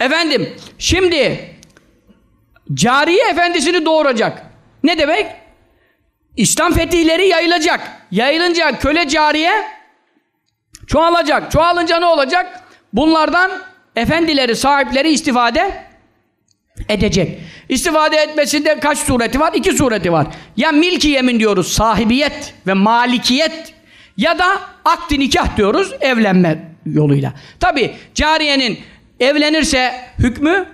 Efendim, şimdi cariye efendisini doğuracak. Ne demek? İslam fetihleri yayılacak. Yayılınca köle cariye çoğalacak. Çoğalınca ne olacak? Bunlardan efendileri, sahipleri istifade edecek. İstifade etmesinde kaç sureti var? İki sureti var. Ya milki yemin diyoruz, sahibiyet ve malikiyet ya da akdi nikah diyoruz, evlenme yoluyla. Tabi cariyenin evlenirse hükmü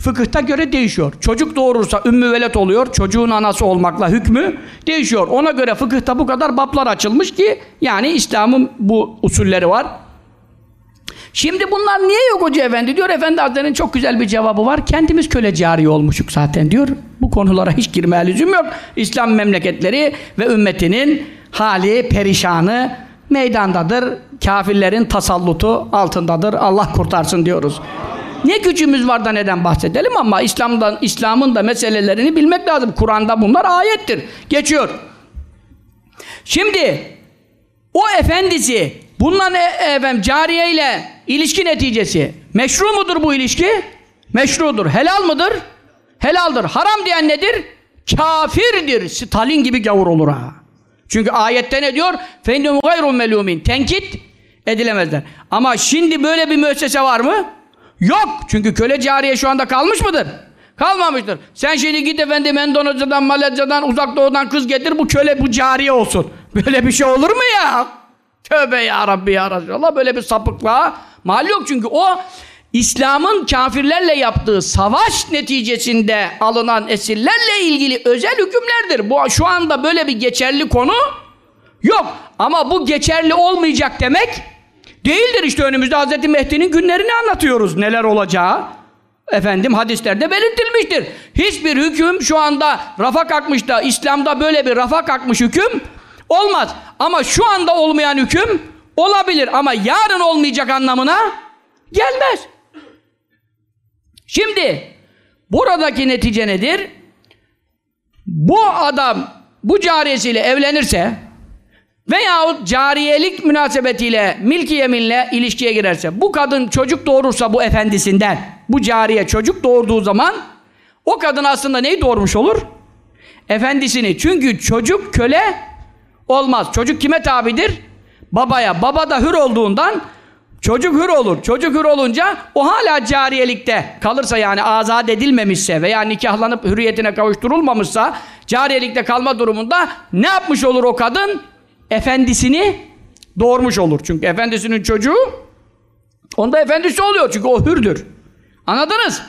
fıkıhta göre değişiyor. Çocuk doğurursa ümmü velet oluyor, çocuğun anası olmakla hükmü değişiyor. Ona göre fıkıhta bu kadar bablar açılmış ki yani İslam'ın bu usulleri var. Şimdi bunlar niye yok hoca efendi diyor. Efendi Hazretleri'nin çok güzel bir cevabı var. Kendimiz köle cari olmuşuk zaten diyor. Bu konulara hiç girmeye lüzum yok. İslam memleketleri ve ümmetinin hali, perişanı meydandadır. Kafirlerin tasallutu altındadır. Allah kurtarsın diyoruz. Ne gücümüz var da neden bahsedelim ama İslam'dan İslam'ın da meselelerini bilmek lazım. Kur'an'da bunlar ayettir. Geçiyor. Şimdi o efendisi bununla e, efendim cariye ile ilişki neticesi meşru mudur bu ilişki? Meşrudur. Helal mıdır? Helaldir. Haram diyen nedir? Kafirdir. Stalin gibi gavur olur ha. Çünkü ayette ne diyor? Fendum gayrun melumin. Tenkit edilemezler. Ama şimdi böyle bir müessese var mı? Yok. Çünkü köle cariye şu anda kalmış mıdır? Kalmamıştır. Sen şimdi git efendim Endonezya'dan, Malezya'dan, uzak doğudan kız getir bu köle bu cariye olsun. Böyle bir şey olur mu ya? Tövbe ya Rabbi ya Resulallah böyle bir sapıklığa mal yok çünkü o İslam'ın kafirlerle yaptığı savaş neticesinde alınan esirlerle ilgili özel hükümlerdir. Bu şu anda böyle bir geçerli konu yok. Ama bu geçerli olmayacak demek değildir. İşte önümüzde Hz. Mehdi'nin günlerini anlatıyoruz. Neler olacağı efendim hadislerde belirtilmiştir. Hiçbir hüküm şu anda rafa kalkmış da İslam'da böyle bir rafa kalkmış hüküm olmaz. Ama şu anda olmayan hüküm olabilir ama yarın olmayacak anlamına gelmez. Şimdi buradaki netice nedir? Bu adam bu cariyesiyle evlenirse veyahut cariyelik münasebetiyle milki yeminle ilişkiye girerse bu kadın çocuk doğurursa bu efendisinden bu cariye çocuk doğurduğu zaman o kadın aslında neyi doğurmuş olur? Efendisini. Çünkü çocuk köle olmaz. Çocuk kime tabidir? Babaya. Baba da hür olduğundan çocuk hür olur. Çocuk hür olunca o hala cariyelikte kalırsa yani azat edilmemişse veya nikahlanıp hürriyetine kavuşturulmamışsa cariyelikte kalma durumunda ne yapmış olur o kadın? Efendisini doğurmuş olur. Çünkü efendisinin çocuğu onda efendisi oluyor. Çünkü o hürdür. Anladınız?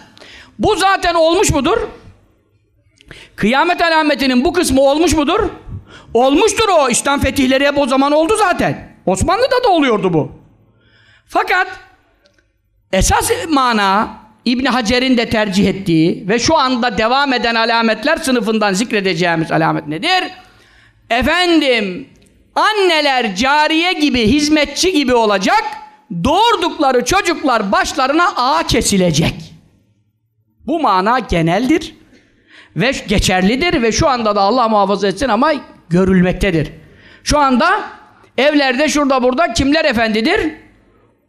Bu zaten olmuş mudur? Kıyamet alametinin bu kısmı olmuş mudur? Olmuştur o. İslam fetihleri hep o zaman oldu zaten. Osmanlı'da da oluyordu bu. Fakat esas mana İbn Hacer'in de tercih ettiği ve şu anda devam eden alametler sınıfından zikredeceğimiz alamet nedir? Efendim anneler cariye gibi, hizmetçi gibi olacak, doğurdukları çocuklar başlarına ağa kesilecek. Bu mana geneldir ve geçerlidir ve şu anda da Allah muhafaza etsin ama görülmektedir. Şu anda evlerde şurada burada kimler efendidir?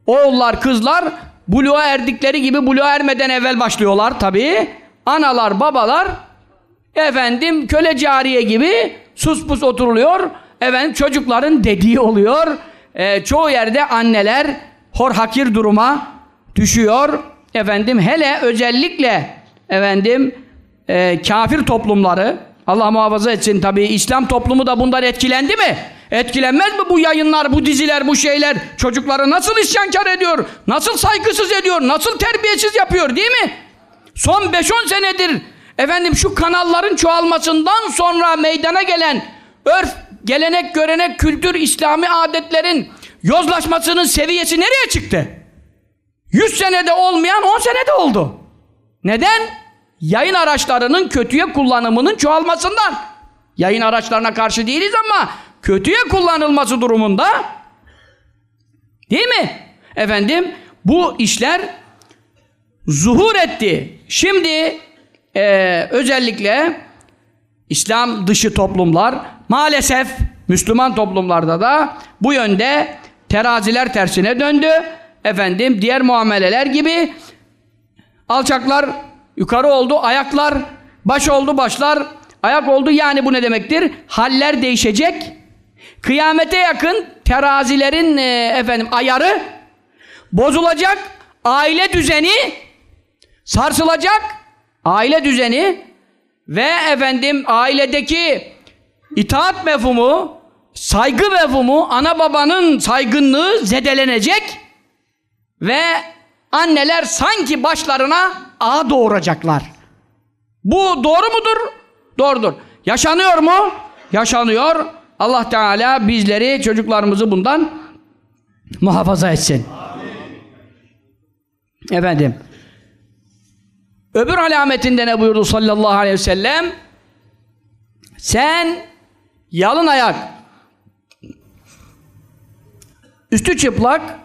Oğullar, kızlar buluğa erdikleri gibi buluğa ermeden evvel başlıyorlar tabii. Analar, babalar efendim köle cariye gibi sus pus oturuluyor. Efendim çocukların dediği oluyor. Ee, çoğu yerde anneler hor hakir duruma düşüyor. Efendim hele özellikle efendim e, kafir toplumları Allah muhafaza etsin tabii İslam toplumu da bundan etkilendi mi? Etkilenmez mi bu yayınlar, bu diziler, bu şeyler? Çocukları nasıl isyankar ediyor? Nasıl saygısız ediyor? Nasıl terbiyesiz yapıyor değil mi? Son 5-10 senedir efendim şu kanalların çoğalmasından sonra meydana gelen örf, gelenek, görenek, kültür, İslami adetlerin yozlaşmasının seviyesi nereye çıktı? 100 senede olmayan 10 senede oldu. Neden? Yayın araçlarının kötüye kullanımının çoğalmasından. Yayın araçlarına karşı değiliz ama kötüye kullanılması durumunda değil mi? Efendim bu işler zuhur etti. Şimdi e, özellikle İslam dışı toplumlar maalesef Müslüman toplumlarda da bu yönde teraziler tersine döndü. Efendim diğer muameleler gibi alçaklar yukarı oldu, ayaklar baş oldu, başlar ayak oldu. Yani bu ne demektir? Haller değişecek. Kıyamete yakın terazilerin e, efendim ayarı bozulacak. Aile düzeni sarsılacak. Aile düzeni ve efendim ailedeki itaat mefhumu, saygı mefhumu, ana babanın saygınlığı zedelenecek ve anneler sanki başlarına ağa doğuracaklar. Bu doğru mudur? Doğrudur. Yaşanıyor mu? Yaşanıyor. Allah Teala bizleri, çocuklarımızı bundan muhafaza etsin. Efendim. Öbür alametinde ne buyurdu sallallahu aleyhi ve sellem? Sen yalın ayak üstü çıplak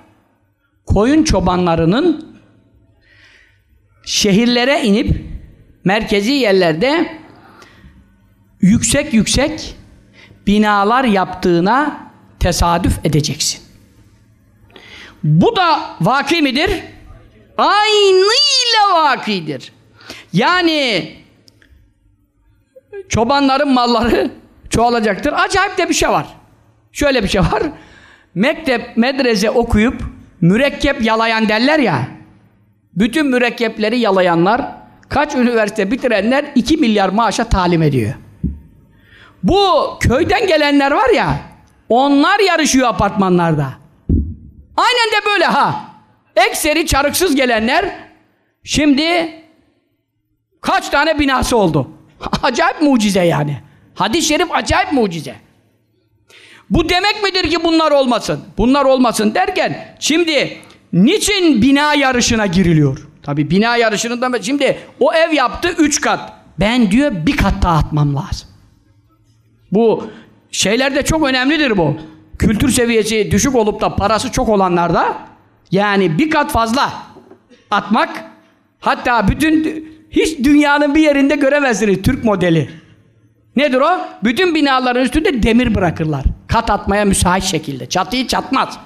koyun çobanlarının şehirlere inip merkezi yerlerde yüksek yüksek binalar yaptığına tesadüf edeceksin. Bu da vaki midir? Aynıyla vakidir. Yani çobanların malları çoğalacaktır. Acayip de bir şey var. Şöyle bir şey var. Mektep, medrese okuyup mürekkep yalayan derler ya. Bütün mürekkepleri yalayanlar kaç üniversite bitirenler 2 milyar maaşa talim ediyor. Bu köyden gelenler var ya onlar yarışıyor apartmanlarda. Aynen de böyle ha. Ekseri çarıksız gelenler şimdi kaç tane binası oldu. acayip mucize yani. Hadis-i şerif acayip mucize. Bu demek midir ki bunlar olmasın? Bunlar olmasın derken şimdi niçin bina yarışına giriliyor? Tabi bina yarışının da şimdi o ev yaptı üç kat. Ben diyor bir kat daha atmam lazım. Bu şeylerde çok önemlidir bu. Kültür seviyesi düşük olup da parası çok olanlarda yani bir kat fazla atmak hatta bütün hiç dünyanın bir yerinde göremezsiniz Türk modeli. Nedir o? Bütün binaların üstünde demir bırakırlar. Kat atmaya müsait şekilde. Çatıyı çatmaz.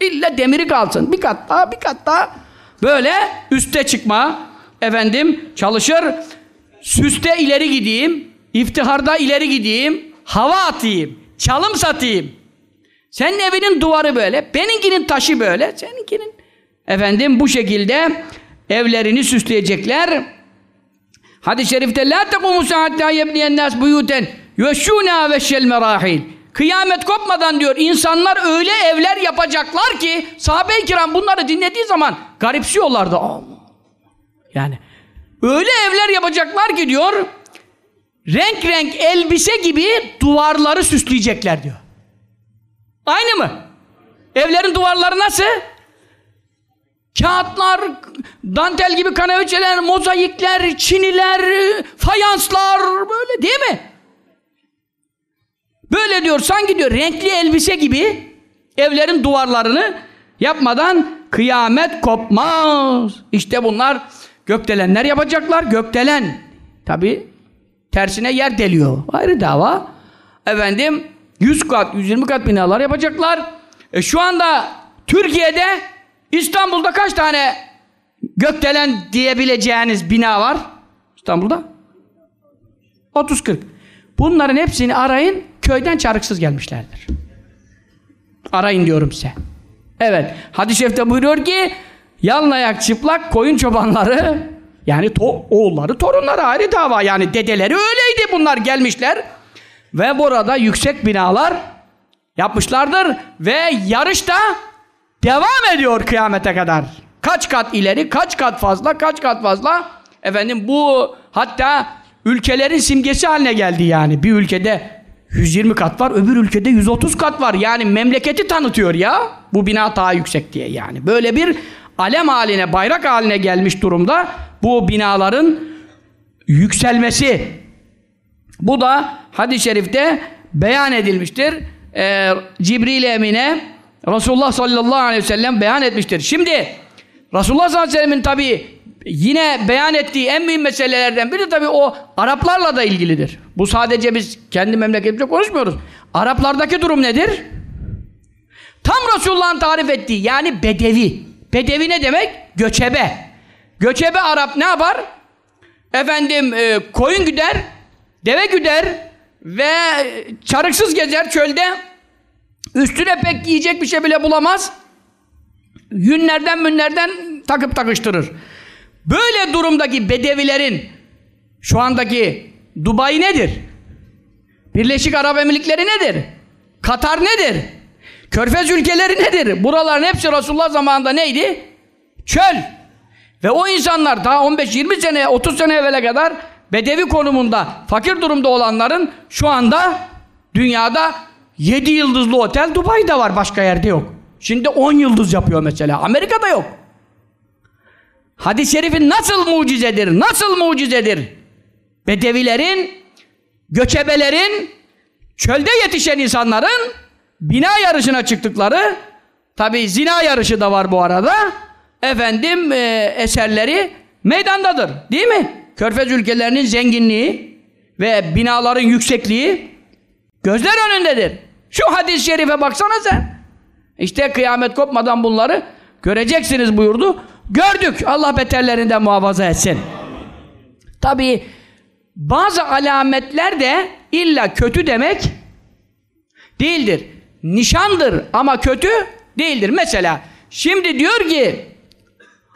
İlla demiri kalsın. Bir kat daha, bir kat daha. Böyle üste çıkma. Efendim çalışır. Süste ileri gideyim. İftiharda ileri gideyim. Hava atayım. Çalım satayım. Senin evinin duvarı böyle. Benimkinin taşı böyle. Seninkinin. Efendim bu şekilde evlerini süsleyecekler. Hadis-i şerifte la tekumu saatte yebniyen nas buyuten yeşûnâ veşşel merahil. Kıyamet kopmadan diyor insanlar öyle evler yapacaklar ki sahabe-i kiram bunları dinlediği zaman garipsiyorlardı. Yani öyle evler yapacaklar ki diyor renk renk elbise gibi duvarları süsleyecekler diyor. Aynı mı? Evlerin duvarları nasıl? Kağıtlar, dantel gibi kanaviçeler, mozaikler, çiniler, fayanslar böyle değil mi? Böyle diyor sanki diyor renkli elbise gibi evlerin duvarlarını yapmadan kıyamet kopmaz. İşte bunlar gökdelenler yapacaklar. Gökdelen tabi tersine yer deliyor. Ayrı dava. Efendim 100 kat, 120 kat binalar yapacaklar. E şu anda Türkiye'de İstanbul'da kaç tane gökdelen diyebileceğiniz bina var? İstanbul'da? 30-40. Bunların hepsini arayın, köyden çarıksız gelmişlerdir. Arayın diyorum size. Evet, hadis-i şerifte buyuruyor ki, yalın ayak çıplak koyun çobanları, yani to oğulları, torunları ayrı dava. Yani dedeleri öyleydi bunlar gelmişler. Ve burada yüksek binalar yapmışlardır. Ve yarış da devam ediyor kıyamete kadar. Kaç kat ileri, kaç kat fazla, kaç kat fazla. Efendim bu hatta ülkelerin simgesi haline geldi yani. Bir ülkede 120 kat var, öbür ülkede 130 kat var. Yani memleketi tanıtıyor ya. Bu bina daha yüksek diye yani. Böyle bir alem haline, bayrak haline gelmiş durumda bu binaların yükselmesi. Bu da hadis-i şerifte beyan edilmiştir. Ee, Cibril Emine Resulullah sallallahu aleyhi ve sellem beyan etmiştir. Şimdi Resulullah sallallahu aleyhi ve sellemin tabi yine beyan ettiği en mühim meselelerden biri tabi o Araplarla da ilgilidir. Bu sadece biz kendi memleketimizde konuşmuyoruz. Araplardaki durum nedir? Tam Resulullah'ın tarif ettiği yani bedevi. Bedevi ne demek? Göçebe. Göçebe Arap ne yapar? Efendim e, koyun güder, deve güder ve çarıksız gezer çölde. Üstüne pek yiyecek bir şey bile bulamaz. Yünlerden münlerden takıp takıştırır. Böyle durumdaki bedevilerin şu andaki Dubai nedir? Birleşik Arap Emirlikleri nedir? Katar nedir? Körfez ülkeleri nedir? Buraların hepsi Resulullah zamanında neydi? Çöl. Ve o insanlar daha 15-20 sene, 30 sene evvele kadar bedevi konumunda, fakir durumda olanların şu anda dünyada 7 yıldızlı otel Dubai'de var, başka yerde yok. Şimdi 10 yıldız yapıyor mesela. Amerika'da yok. Hadis-i şerifin nasıl mucizedir, nasıl mucizedir? Bedevilerin, göçebelerin, çölde yetişen insanların bina yarışına çıktıkları, tabi zina yarışı da var bu arada, efendim e, eserleri meydandadır. Değil mi? Körfez ülkelerinin zenginliği ve binaların yüksekliği gözler önündedir. Şu hadis-i şerife baksana sen. İşte kıyamet kopmadan bunları göreceksiniz buyurdu. Gördük. Allah beterlerinden muhafaza etsin. Tabi bazı alametler de illa kötü demek değildir. Nişandır ama kötü değildir. Mesela şimdi diyor ki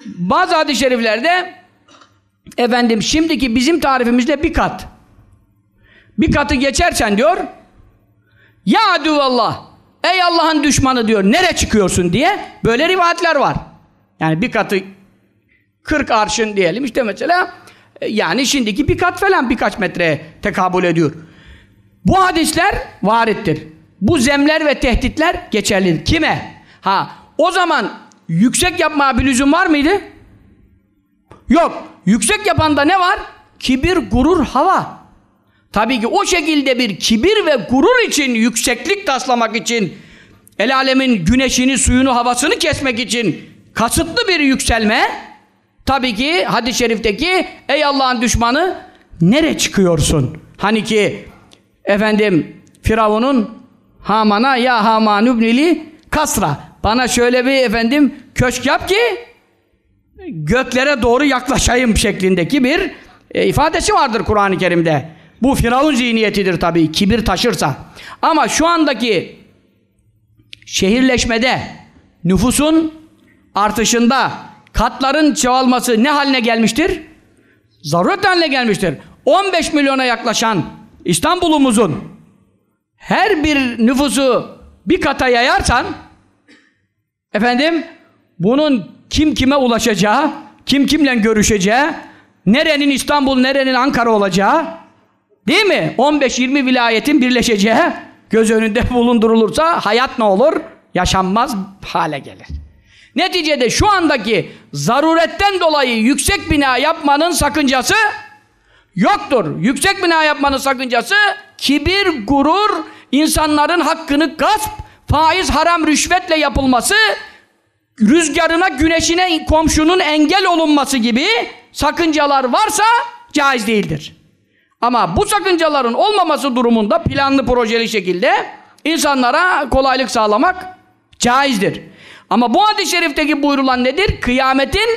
bazı hadis-i şeriflerde efendim şimdiki bizim tarifimizde bir kat. Bir katı geçersen diyor ya aduvallah ey Allah'ın düşmanı diyor nere çıkıyorsun diye böyle rivayetler var. Yani bir katı 40 arşın diyelim işte mesela e, yani şimdiki bir kat falan birkaç metreye tekabül ediyor. Bu hadisler varittir. Bu zemler ve tehditler geçerlidir. Kime? Ha o zaman yüksek yapmaya bir lüzum var mıydı? Yok. Yüksek yapanda ne var? Kibir, gurur, hava. Tabii ki o şekilde bir kibir ve gurur için, yükseklik taslamak için, el alemin güneşini, suyunu, havasını kesmek için kasıtlı bir yükselme, tabii ki hadis-i şerifteki ey Allah'ın düşmanı nere çıkıyorsun? Hani ki efendim Firavun'un Haman'a ya Haman übnili kasra bana şöyle bir efendim köşk yap ki göklere doğru yaklaşayım şeklindeki bir e, ifadesi vardır Kur'an-ı Kerim'de. Bu Firavun zihniyetidir tabii kibir taşırsa. Ama şu andaki şehirleşmede nüfusun artışında katların çoğalması ne haline gelmiştir? Zaruret haline gelmiştir. 15 milyona yaklaşan İstanbul'umuzun her bir nüfusu bir kata yayarsan efendim bunun kim kime ulaşacağı, kim kimle görüşeceği, nerenin İstanbul, nerenin Ankara olacağı değil mi? 15-20 vilayetin birleşeceği göz önünde bulundurulursa hayat ne olur? Yaşanmaz hale gelir. Neticede şu andaki zaruretten dolayı yüksek bina yapmanın sakıncası yoktur. Yüksek bina yapmanın sakıncası kibir, gurur, insanların hakkını gasp, faiz, haram, rüşvetle yapılması, rüzgarına, güneşine komşunun engel olunması gibi sakıncalar varsa caiz değildir. Ama bu sakıncaların olmaması durumunda planlı projeli şekilde insanlara kolaylık sağlamak caizdir. Ama bu hadis-i şerifteki buyurulan nedir? Kıyametin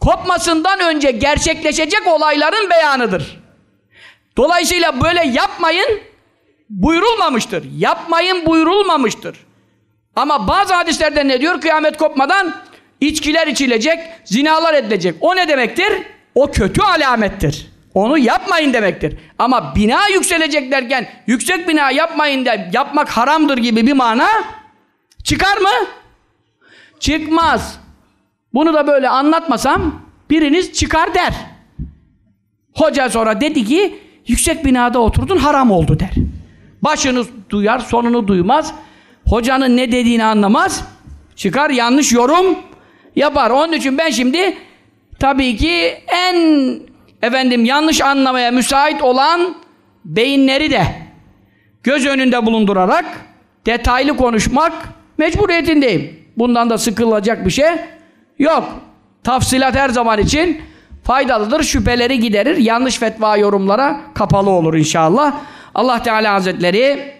kopmasından önce gerçekleşecek olayların beyanıdır. Dolayısıyla böyle yapmayın buyurulmamıştır. Yapmayın buyurulmamıştır. Ama bazı hadislerde ne diyor? Kıyamet kopmadan içkiler içilecek, zinalar edilecek. O ne demektir? O kötü alamettir. Onu yapmayın demektir. Ama bina yükselecek derken yüksek bina yapmayın de yapmak haramdır gibi bir mana çıkar mı? Çıkmaz. Bunu da böyle anlatmasam biriniz çıkar der. Hoca sonra dedi ki yüksek binada oturdun haram oldu der. Başını duyar sonunu duymaz. Hocanın ne dediğini anlamaz. Çıkar yanlış yorum yapar. Onun için ben şimdi tabii ki en efendim yanlış anlamaya müsait olan beyinleri de göz önünde bulundurarak detaylı konuşmak mecburiyetindeyim. Bundan da sıkılacak bir şey yok. Tafsilat her zaman için faydalıdır. Şüpheleri giderir. Yanlış fetva yorumlara kapalı olur inşallah. Allah Teala Hazretleri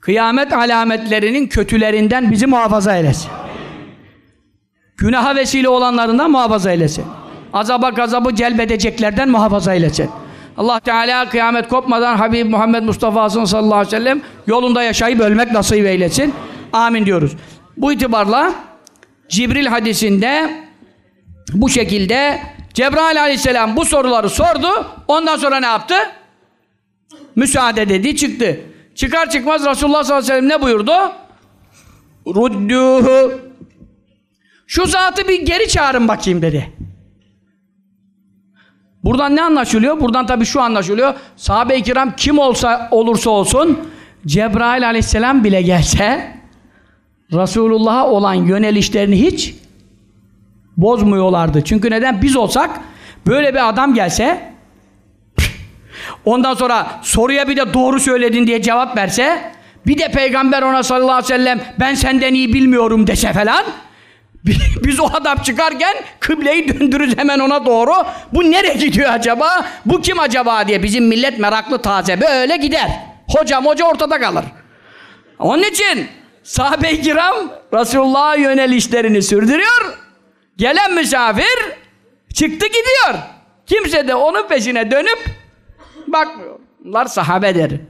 kıyamet alametlerinin kötülerinden bizi muhafaza eylesin. Günaha vesile olanlarından muhafaza eylesin. Azaba gazabı celbedeceklerden muhafaza eylesin. Allah Teala kıyamet kopmadan Habib Muhammed Mustafa'sın sallallahu aleyhi ve sellem yolunda yaşayıp ölmek nasip eylesin. Amin diyoruz. Bu itibarla Cibril hadisinde bu şekilde Cebrail aleyhisselam bu soruları sordu. Ondan sonra ne yaptı? Müsaade dedi çıktı. Çıkar çıkmaz Resulullah sallallahu aleyhi ve sellem ne buyurdu? Rudduhu Şu zatı bir geri çağırın bakayım dedi. Buradan ne anlaşılıyor? Buradan tabii şu anlaşılıyor. Sahabe-i kiram kim olsa olursa olsun Cebrail aleyhisselam bile gelse Resulullah'a olan yönelişlerini hiç bozmuyorlardı. Çünkü neden? Biz olsak böyle bir adam gelse ondan sonra soruya bir de doğru söyledin diye cevap verse bir de peygamber ona sallallahu aleyhi ve sellem ben senden iyi bilmiyorum dese falan biz o adam çıkarken kıbleyi döndürürüz hemen ona doğru. Bu nereye gidiyor acaba? Bu kim acaba diye bizim millet meraklı taze böyle gider. Hocam hoca ortada kalır. Onun için sahabe-i kiram Resulullah'a yönelişlerini sürdürüyor. Gelen misafir çıktı gidiyor. Kimse de onun peşine dönüp bakmıyor. Bunlar sahabedir.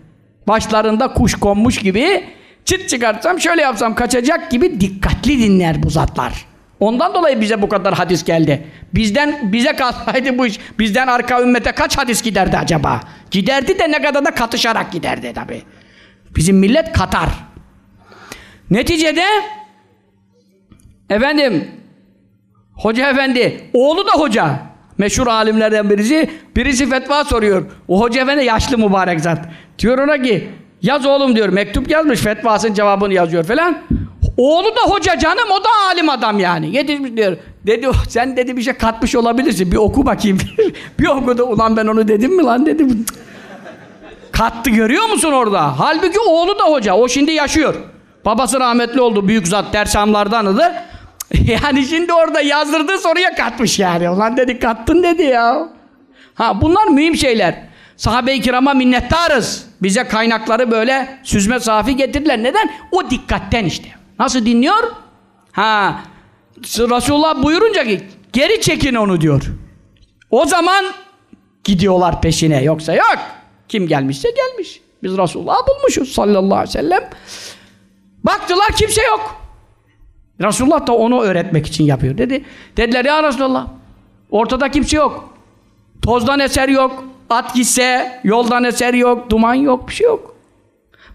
Başlarında kuş konmuş gibi çıt çıkartsam şöyle yapsam kaçacak gibi dikkatli dinler bu zatlar. Ondan dolayı bize bu kadar hadis geldi. Bizden bize kalsaydı bu iş, bizden arka ümmete kaç hadis giderdi acaba? Giderdi de ne kadar da katışarak giderdi tabi. Bizim millet katar. Neticede efendim hoca efendi oğlu da hoca meşhur alimlerden birisi birisi fetva soruyor. O hoca efendi yaşlı mübarek zat. Diyor ona ki Yaz oğlum diyor. Mektup yazmış. Fetvasının cevabını yazıyor falan. Oğlu da hoca canım. O da alim adam yani. Yetişmiş diyor. Dedi sen dedi bir şey katmış olabilirsin. Bir oku bakayım. bir okudu. Ulan ben onu dedim mi lan dedim. Kattı görüyor musun orada? Halbuki oğlu da hoca. O şimdi yaşıyor. Babası rahmetli oldu. Büyük zat dersamlardanıdır. Yani şimdi orada yazdırdığı soruya katmış yani. Ulan dedi kattın dedi ya. Ha bunlar mühim şeyler. Sahabe-i kirama minnettarız. Bize kaynakları böyle süzme safi getirdiler. Neden? O dikkatten işte. Nasıl dinliyor? Ha, Resulullah buyurunca ki geri çekin onu diyor. O zaman gidiyorlar peşine. Yoksa yok. Kim gelmişse gelmiş. Biz Resulullah'ı bulmuşuz sallallahu aleyhi ve sellem. Baktılar kimse yok. Resulullah da onu öğretmek için yapıyor dedi. Dediler ya Resulullah ortada kimse yok. Tozdan eser yok. At gitse yoldan eser yok, duman yok, bir şey yok.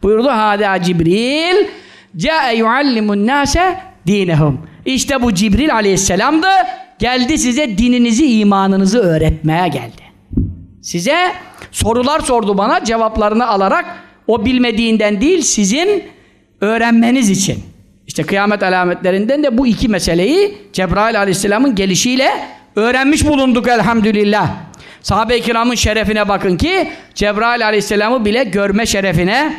Buyurdu Hâdâ Cibril Câe yuallimun nâse dinehum. İşte bu Cibril aleyhisselamdı. Geldi size dininizi, imanınızı öğretmeye geldi. Size sorular sordu bana, cevaplarını alarak o bilmediğinden değil, sizin öğrenmeniz için. İşte kıyamet alametlerinden de bu iki meseleyi Cebrail aleyhisselamın gelişiyle öğrenmiş bulunduk elhamdülillah. Sahabe-i kiramın şerefine bakın ki Cebrail aleyhisselamı bile görme şerefine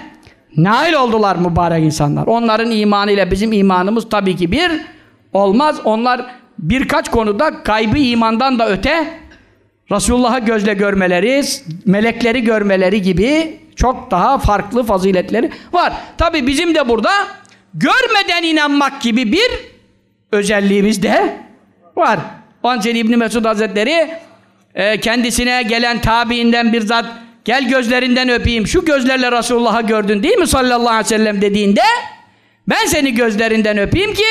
nail oldular mübarek insanlar. Onların imanı bizim imanımız tabii ki bir olmaz. Onlar birkaç konuda gaybı imandan da öte Resulullah'ı gözle görmeleri, melekleri görmeleri gibi çok daha farklı faziletleri var. Tabi bizim de burada görmeden inanmak gibi bir özelliğimiz de var. Onun için İbni Mesud Hazretleri e, kendisine gelen tabiinden bir zat gel gözlerinden öpeyim şu gözlerle Resulullah'ı gördün değil mi sallallahu aleyhi ve sellem dediğinde ben seni gözlerinden öpeyim ki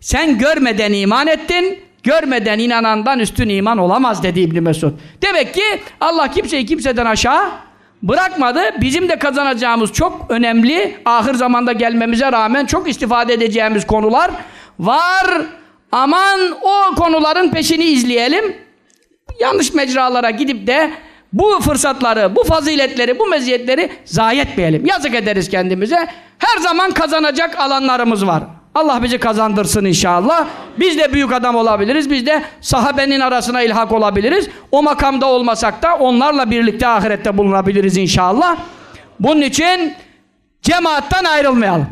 sen görmeden iman ettin görmeden inanandan üstün iman olamaz dedi İbni Mesud. Demek ki Allah kimseyi kimseden aşağı bırakmadı. Bizim de kazanacağımız çok önemli, ahir zamanda gelmemize rağmen çok istifade edeceğimiz konular var. Aman o konuların peşini izleyelim. Yanlış mecralara gidip de bu fırsatları, bu faziletleri, bu meziyetleri zayi etmeyelim. Yazık ederiz kendimize. Her zaman kazanacak alanlarımız var. Allah bizi kazandırsın inşallah. Biz de büyük adam olabiliriz. Biz de sahabenin arasına ilhak olabiliriz. O makamda olmasak da onlarla birlikte ahirette bulunabiliriz inşallah. Bunun için cemaattan ayrılmayalım.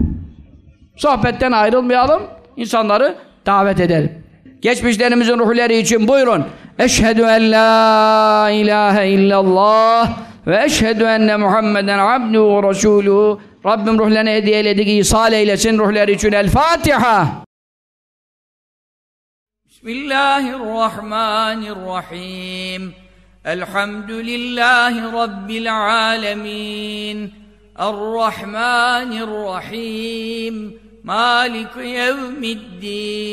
Sohbetten ayrılmayalım. İnsanları davet edelim. Geçmişlerimizin ruhları için buyurun. Eşhedü en la ilahe illallah ve eşhedü enne Muhammeden abduhu ve resuluhu Rabbim ruhlarına hediye eyledik, ihsal eylesin ruhları için. El Fatiha. Bismillahirrahmanirrahim. Elhamdülillahi Rabbil alemin. Errahmanirrahim. Malik yevmiddin.